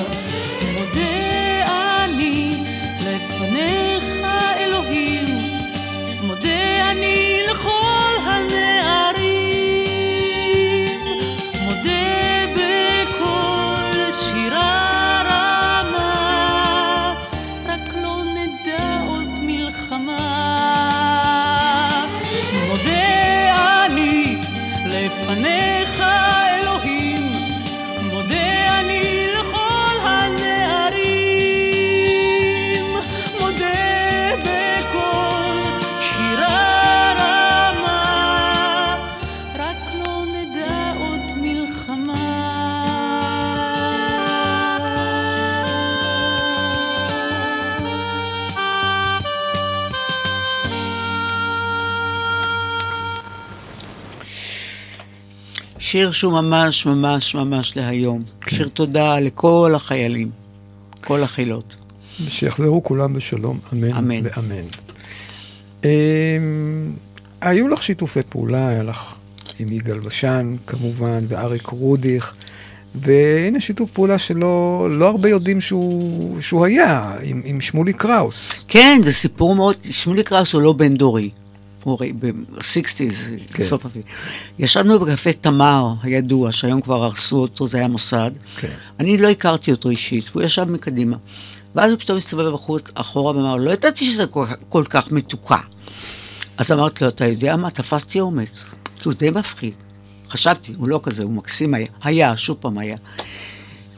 שיר שהוא ממש ממש ממש להיום. שיר תודה לכל החיילים, כל החילות. שיחזרו כולם בשלום, אמן, אמן. ואמן. אמ, היו לך שיתופי פעולה, היה לך עם יגאל בשן כמובן, ואריק רודיך, והנה שיתוף פעולה שלא לא הרבה יודעים שהוא, שהוא היה, עם, עם שמולי קראוס. כן, זה סיפור מאוד, שמולי קראוס הוא לא בן דורי. הוא הרי ב-60's, כן. בסוף אביב. ישבנו בקפה תמר הידוע, שהיום כבר הרסו אותו, זה היה מוסד. כן. אני לא הכרתי אותו אישית, והוא ישב מקדימה. ואז הוא פתאום הסתובב החוץ, אחורה ואמר, לא ידעתי שזה כל, כל כך מתוקה. אז אמרתי לו, אתה יודע מה? תפסתי אומץ. כי הוא די מפחיד. חשבתי, הוא לא כזה, הוא מקסים היה. היה, שוב פעם היה.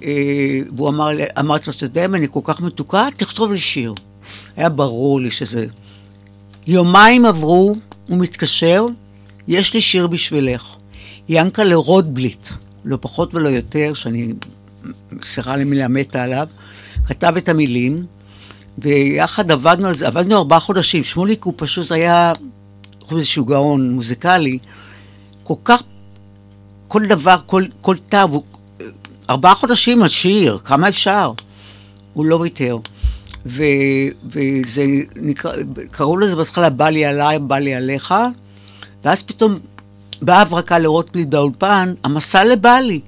אה, והוא אמר אמרתי לו, אתה יודע מה, אני כל כך מתוקה, תכתוב לי שיר. היה ברור לי שזה... יומיים עברו, הוא מתקשר, יש לי שיר בשבילך. ינקלה רוטבליט, לא פחות ולא יותר, שאני, סליחה למילה מתה עליו, כתב את המילים, ויחד עבדנו על זה, עבדנו ארבעה חודשים. שמוליק הוא פשוט היה שהוא גאון מוזיקלי, כל כך, כל דבר, כל, כל תו, ארבעה חודשים על שיר, כמה אפשר? הוא לא ויתר. ו, וזה נקרא, קראו לזה בהתחלה בא לי עליי, בא לי עליך, ואז פתאום באה הברקה לרוטבליט באולפן, המסע לבלי.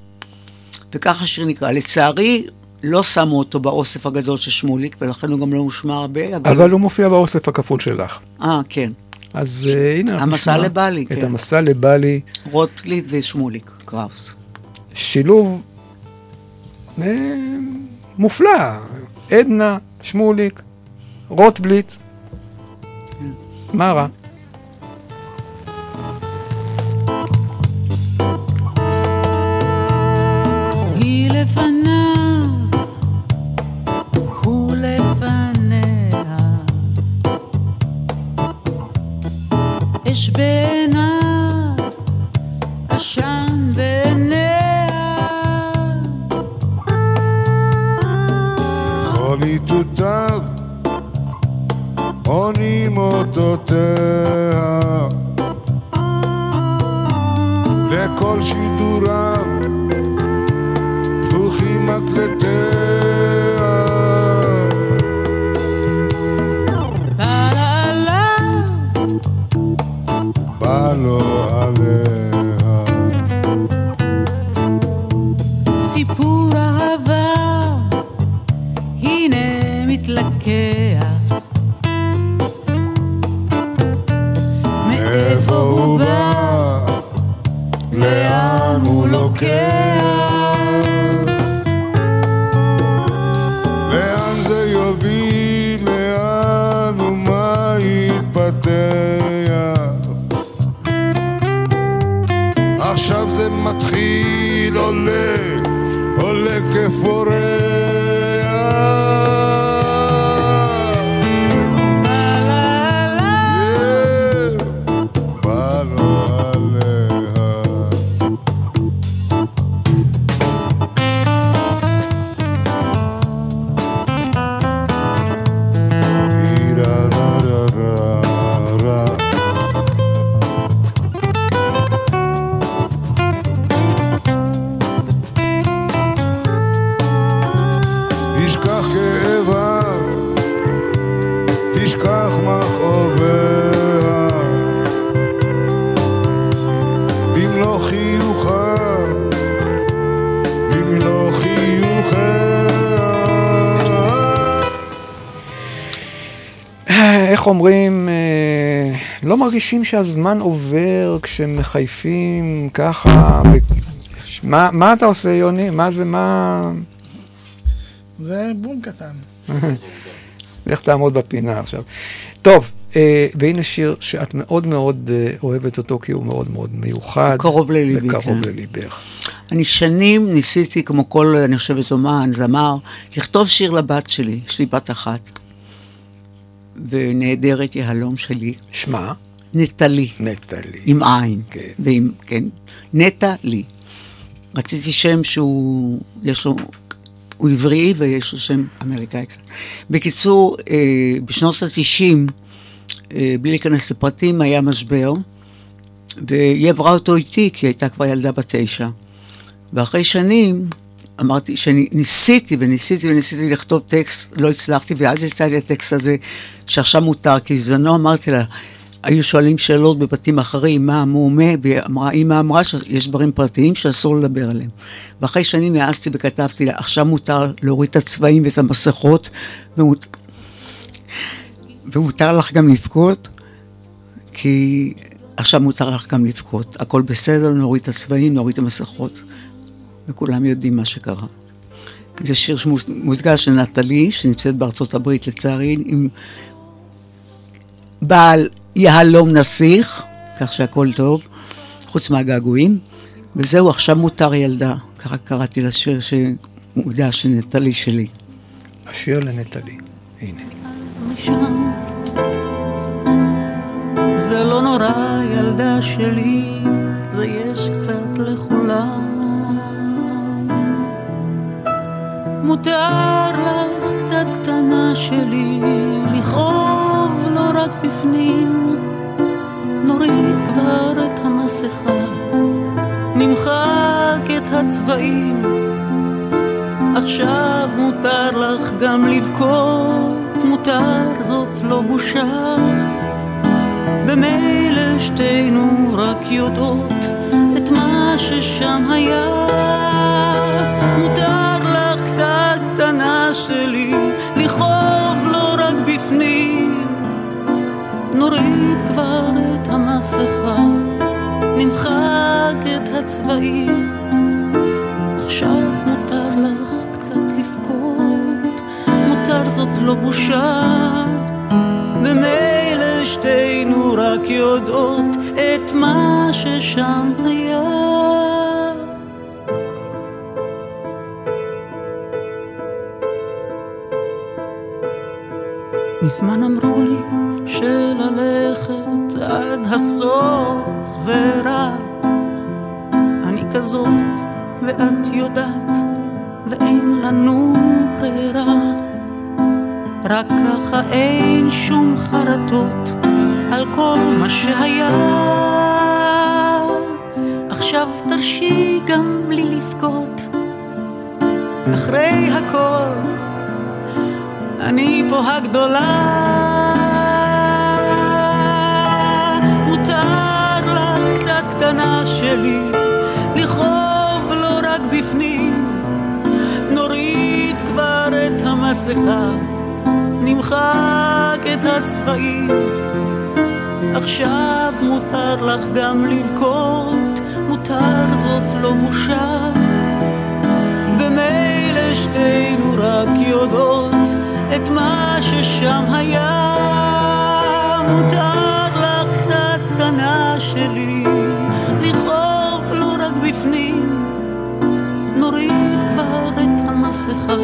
וככה השיר נקרא. לצערי, לא שמו אותו באוסף הגדול של שמוליק, ולכן הוא גם לא מושמע הרבה. אבל הוא מופיע באוסף הכפול שלך. אה, כן. אז אה, הנה, המסע לבלי, את כן. המסע לבלי, רוטבליט ושמוליק, קראוס. שילוב אה, מופלא. עדנה, שמוליק, רוטבליט. מה רע? אש בעיניו, עשן בעיניה. כל איתותיו עונים אותותיה. לכל שידוריו איך אומרים, אה, לא מרגישים שהזמן עובר כשמחייפים ככה. ב- מה, מה אתה עושה, יוני? מה זה, מה... זה בום קטן. לך תעמוד בפינה עכשיו. טוב, אה, והנה שיר שאת מאוד מאוד אה, אוהבת אותו, כי הוא מאוד מאוד מיוחד. קרוב לליבי, וקרוב כן. לליבך. אני שנים ניסיתי, כמו כל, אני חושבת, אומן, זמר, לכתוב שיר לבת שלי, יש לי בת אחת. ונעדרת יהלום שלי. שמה? נטלי. נטלי. עם עין. כן. ועם, כן. נטע לי. רציתי שם שהוא, יש לו, הוא עברי ויש לו שם אמריקאי קצת. בקיצור, אה, בשנות ה-90, אה, בלי להיכנס לפרטים, היה משבר, והיא עברה אותו איתי, כי היא הייתה כבר ילדה בת תשע. ואחרי שנים, אמרתי, שאני ניסיתי וניסיתי וניסיתי לכתוב טקסט, לא הצלחתי, ואז יצא לי הטקסט הזה, שעכשיו מותר, כי בזמנו אמרתי לה, היו שואלים שאלות בבתים אחרים, מה, מו, מה, ואמרה, אימא אמרה שיש דברים פרטיים שאסור לדבר עליהם. ואחרי שנים העזתי וכתבתי לה, עכשיו מותר להוריד את הצבעים ואת המסכות, ומות... ומותר לך גם לבכות, כי עכשיו מותר לך גם לבכות. הכל בסדר, נוריד את הצבעים, נוריד את המסכות. וכולם יודעים מה שקרה. זה שיר שמודגש של נטלי, שנמצאת בארצות הברית לצערי, עם בעל יהלום נסיך, כך שהכל טוב, חוץ מהגעגועים, וזהו, עכשיו מותר ילדה. ככה קראתי לשיר שמוקדש לנטלי שלי. השיר לנטלי, הנה. משם. זה לא נורא, ילדה שלי, זה יש קצת לכולם. מותר לך קצת קטנה שלי, לכאוב לא רק בפנים, נוריד כבר את המסכה, נמחק את הצבעים. עכשיו מותר לך גם לבכות, מותר זאת לא בושה. במילא שתינו רק יודעות את מה ששם היה. מותר קצת קטנה שלי לכאוב לא רק בפנים. נוריד כבר את המסכה, נמחק את הצבעים. עכשיו מותר לך קצת לבכות, מותר זאת לא בושה. במילא שתינו רק יודעות את מה ששם היה. מזמן אמרו לי שללכת עד הסוף זה רע. אני כזאת ואת יודעת ואין לנו ברירה. רק ככה אין שום חרטות על כל מה שהיה. עכשיו תרשי גם לי לבכות. אחרי הכל, אני פה הגדולה. מותר לך קצת קטנה שלי לכאוב לא רק בפנים. נוריד כבר את המסכה. נמחק את הצבעים. עכשיו מותר לך גם לבכות, מותר זאת לא בושה. במילא שתינו רק יודעות את מה ששם היה. מותר לך קצת קטנה שלי, לכאוב לא רק בפנים. נוריד כבר את המסכה,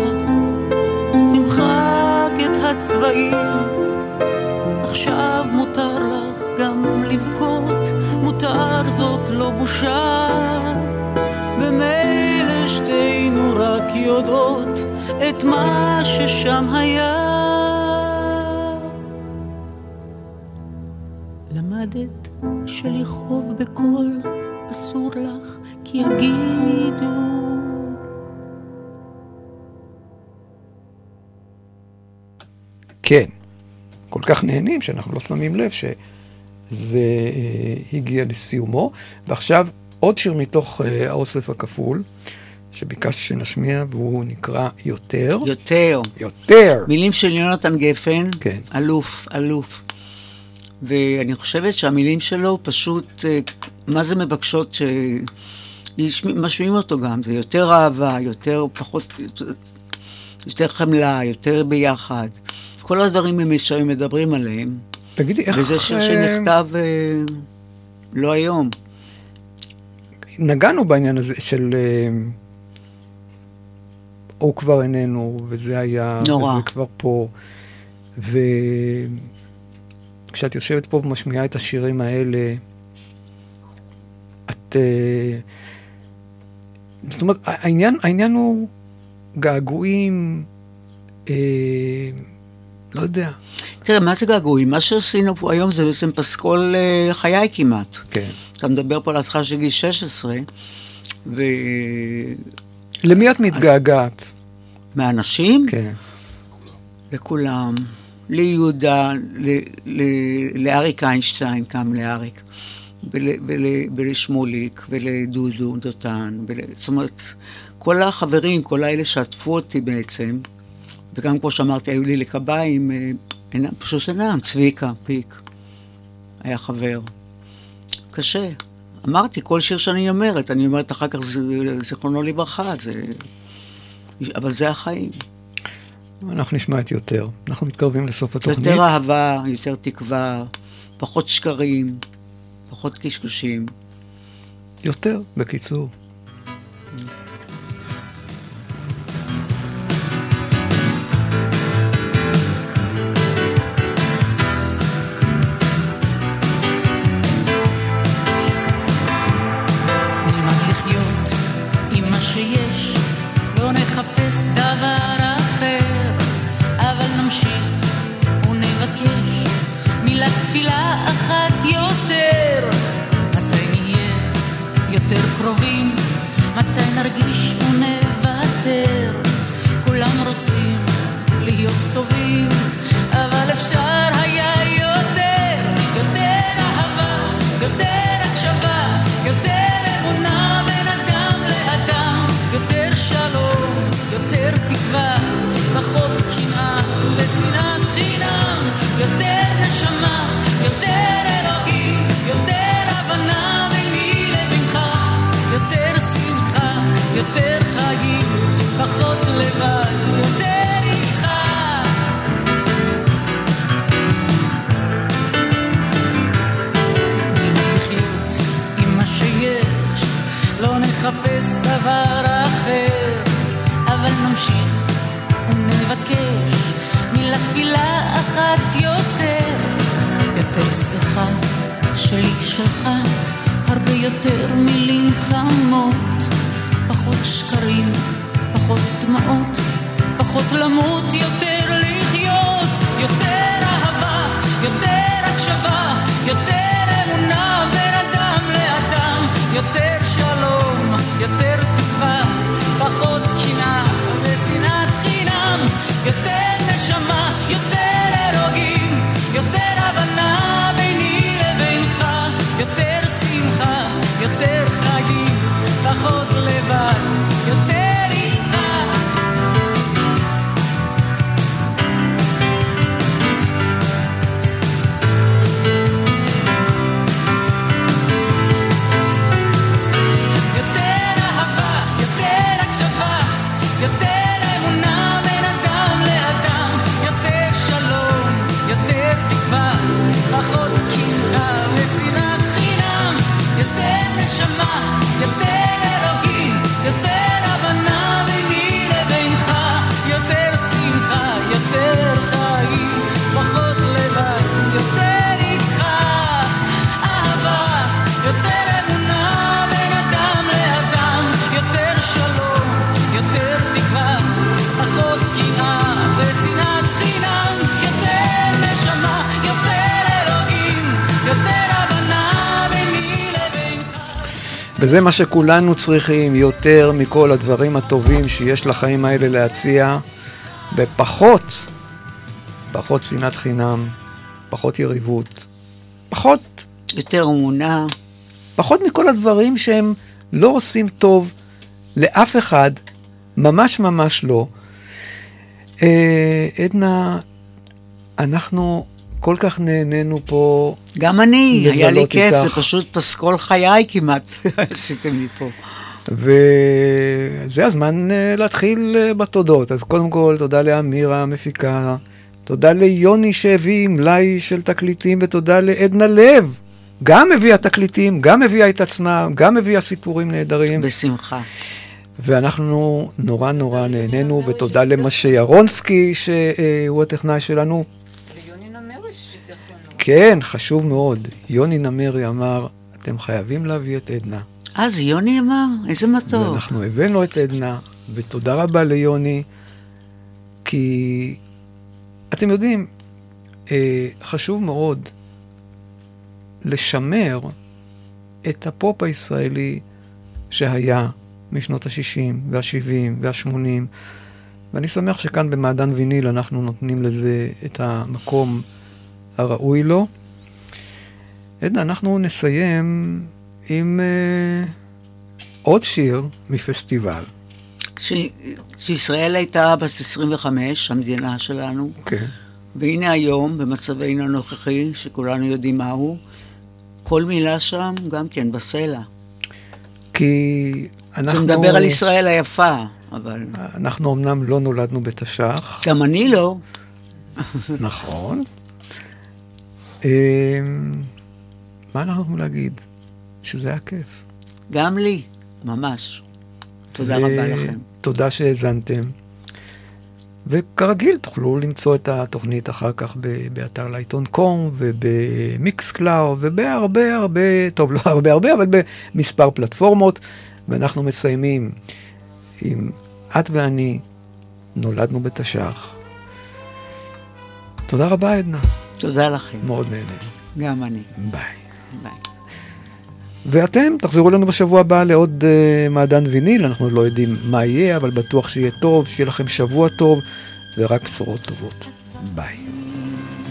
נמחק את הצבעים. עכשיו מותר לך גם לבכות, מותר זאת לא בושה. במילא שתינו רק יודעות את מה ששם היה. למדת שלכאוב בקול אסור לך, כי יגידו כן. כל כך נהנים שאנחנו לא שמים לב שזה אה, הגיע לסיומו. ועכשיו עוד שיר מתוך אה, האוסף הכפול, שביקשתי שנשמיע, והוא נקרא יותר. יותר. יותר. מילים של יונתן גפן, כן. אלוף, אלוף. ואני חושבת שהמילים שלו פשוט, אה, מה זה מבקשות שמשמיעים אותו גם, זה יותר אהבה, יותר פחות, יותר חמלה, יותר ביחד. כל הדברים באמת שהיו מדברים עליהם. תגידי, איך... וזה שיר שנכתב אה, לא היום. נגענו בעניין הזה של... אה, הוא כבר איננו, וזה היה... נורא. וזה כבר פה. וכשאת יושבת פה ומשמיעה את השירים האלה, את... אה, זאת אומרת, העניין, העניין הוא געגועים, אה, לא יודע. תראה, מה זה געגועים? מה שעשינו פה היום זה בעצם פסקול אה, חיי כמעט. כן. אתה מדבר פה על התחלה של גיל 16, ו... למי את מתגעגעת? מהאנשים? כן. לכולם. ליהודה, לאריק איינשטיין, קם לאריק, ול- ול- ולשמוליק, ולדודו דותן, זאת אומרת, כל החברים, כל האלה שעטפו אותי בעצם, וגם כמו שאמרתי, היו לי לקביים, אה, פשוט אינם, צביקה, פיק, היה חבר. קשה. אמרתי, כל שיר שאני אומרת, אני אומרת אחר כך, זיכרונו לברכה, זה... אבל זה החיים. אנחנו נשמע את יותר. אנחנו מתקרבים לסוף התוכנית. יותר אהבה, יותר תקווה, פחות שקרים, פחות קשקושים. יותר, בקיצור. וזה מה שכולנו צריכים, יותר מכל הדברים הטובים שיש לחיים האלה להציע, ופחות, פחות שנאת חינם, פחות יריבות, פחות... יותר אמונה. פחות מכל הדברים שהם לא עושים טוב לאף אחד, ממש ממש לא. אה, עדנה, אנחנו כל כך נהנינו פה. גם אני, היה לי כיף, זה איתך. פשוט פסקול חיי כמעט, עשיתם לי פה. וזה הזמן אה, להתחיל אה, בתודות. אז קודם כל, תודה לאמירה המפיקה, תודה ליוני שהביא מלאי של תקליטים, ותודה לעדנה לב. גם הביאה תקליטים, גם הביאה את עצמה, גם הביאה סיפורים נהדרים. בשמחה. ואנחנו נורא נורא נהנינו, ותודה למשה ירונסקי, שהוא הטכנאי שלנו. כן, חשוב מאוד. יוני נמרי אמר, אתם חייבים להביא את עדנה. אה, זה יוני אמר? איזה מתוק. ואנחנו הבאנו את עדנה, ותודה רבה ליוני, כי אתם יודעים, אה, חשוב מאוד לשמר את הפופ הישראלי שהיה משנות ה-60 וה-70 וה-80, ואני שמח שכאן במעדן ויניל אנחנו נותנים לזה את המקום הראוי לו. עדנה, אנחנו נסיים עם אה, עוד שיר מפסטיבל. ש... שישראל הייתה בת 25, המדינה שלנו, כן. והנה היום, במצבנו הנוכחי, שכולנו יודעים מהו, כל מילה שם גם כן בסלע. כי אנחנו... שמדבר על ישראל היפה, אבל... אנחנו אמנם לא נולדנו בתש"ח. גם אני לא. נכון. אמ, מה אנחנו יכולים להגיד? שזה היה כיף. גם לי, ממש. תודה רבה לכם. תודה שהאזנתם. וכרגיל תוכלו למצוא את התוכנית אחר כך באתר לעיתון קום ובמיקס קלאו ובהרבה הרבה, טוב לא הרבה הרבה, אבל במספר פלטפורמות. ואנחנו מסיימים עם את ואני נולדנו בתש"ח. תודה רבה עדנה. תודה לכם. מאוד נהנה. גם אני. ביי. ביי. ואתם תחזרו לנו בשבוע הבא לעוד uh, מעדן ויניל, אנחנו לא יודעים מה יהיה, אבל בטוח שיהיה טוב, שיהיה לכם שבוע טוב, ורק בשורות טובות. ביי.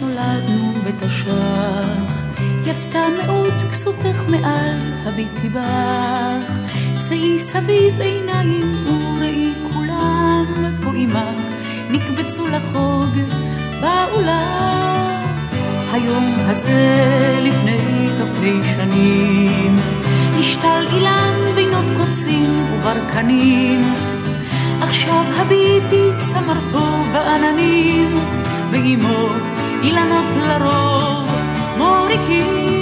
נולדנו בתש"ח, יפתה מאוד כסותך מאז הביטי בך, שאי סביב עיניים וראי כולם פה עמך, נקבצו לחוג באולם. היום הזה לפני כ"ה שנים, נשתל אילן בינות קוצים וברקנים, עכשיו הביטי צמרתו בעננים, ועמו אילנות לרוב מוריקים.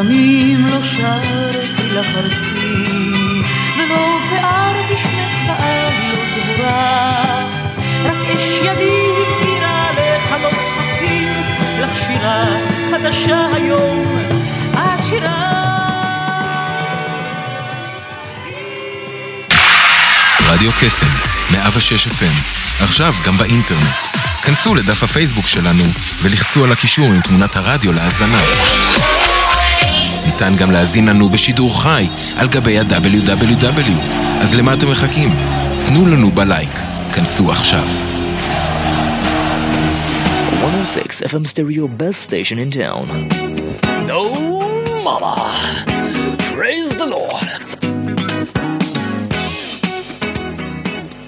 ימים לא שרתי לך ארצי, ולא פאר בשמך בעליות גבורה, רק אש ידי הבהירה לחלות חוצים, לך שירה חדשה היום, השירה רדיו קסם, 106 FM, עכשיו גם באינטרנט. כנסו לדף הפייסבוק שלנו ולחצו על הקישור עם תמונת הרדיו להאזנה. ניתן גם להזין לנו בשידור חי על גבי ה-WW. אז למה אתם מחכים? תנו לנו בלייק. כנסו עכשיו. 106 FM Stereo best station in town.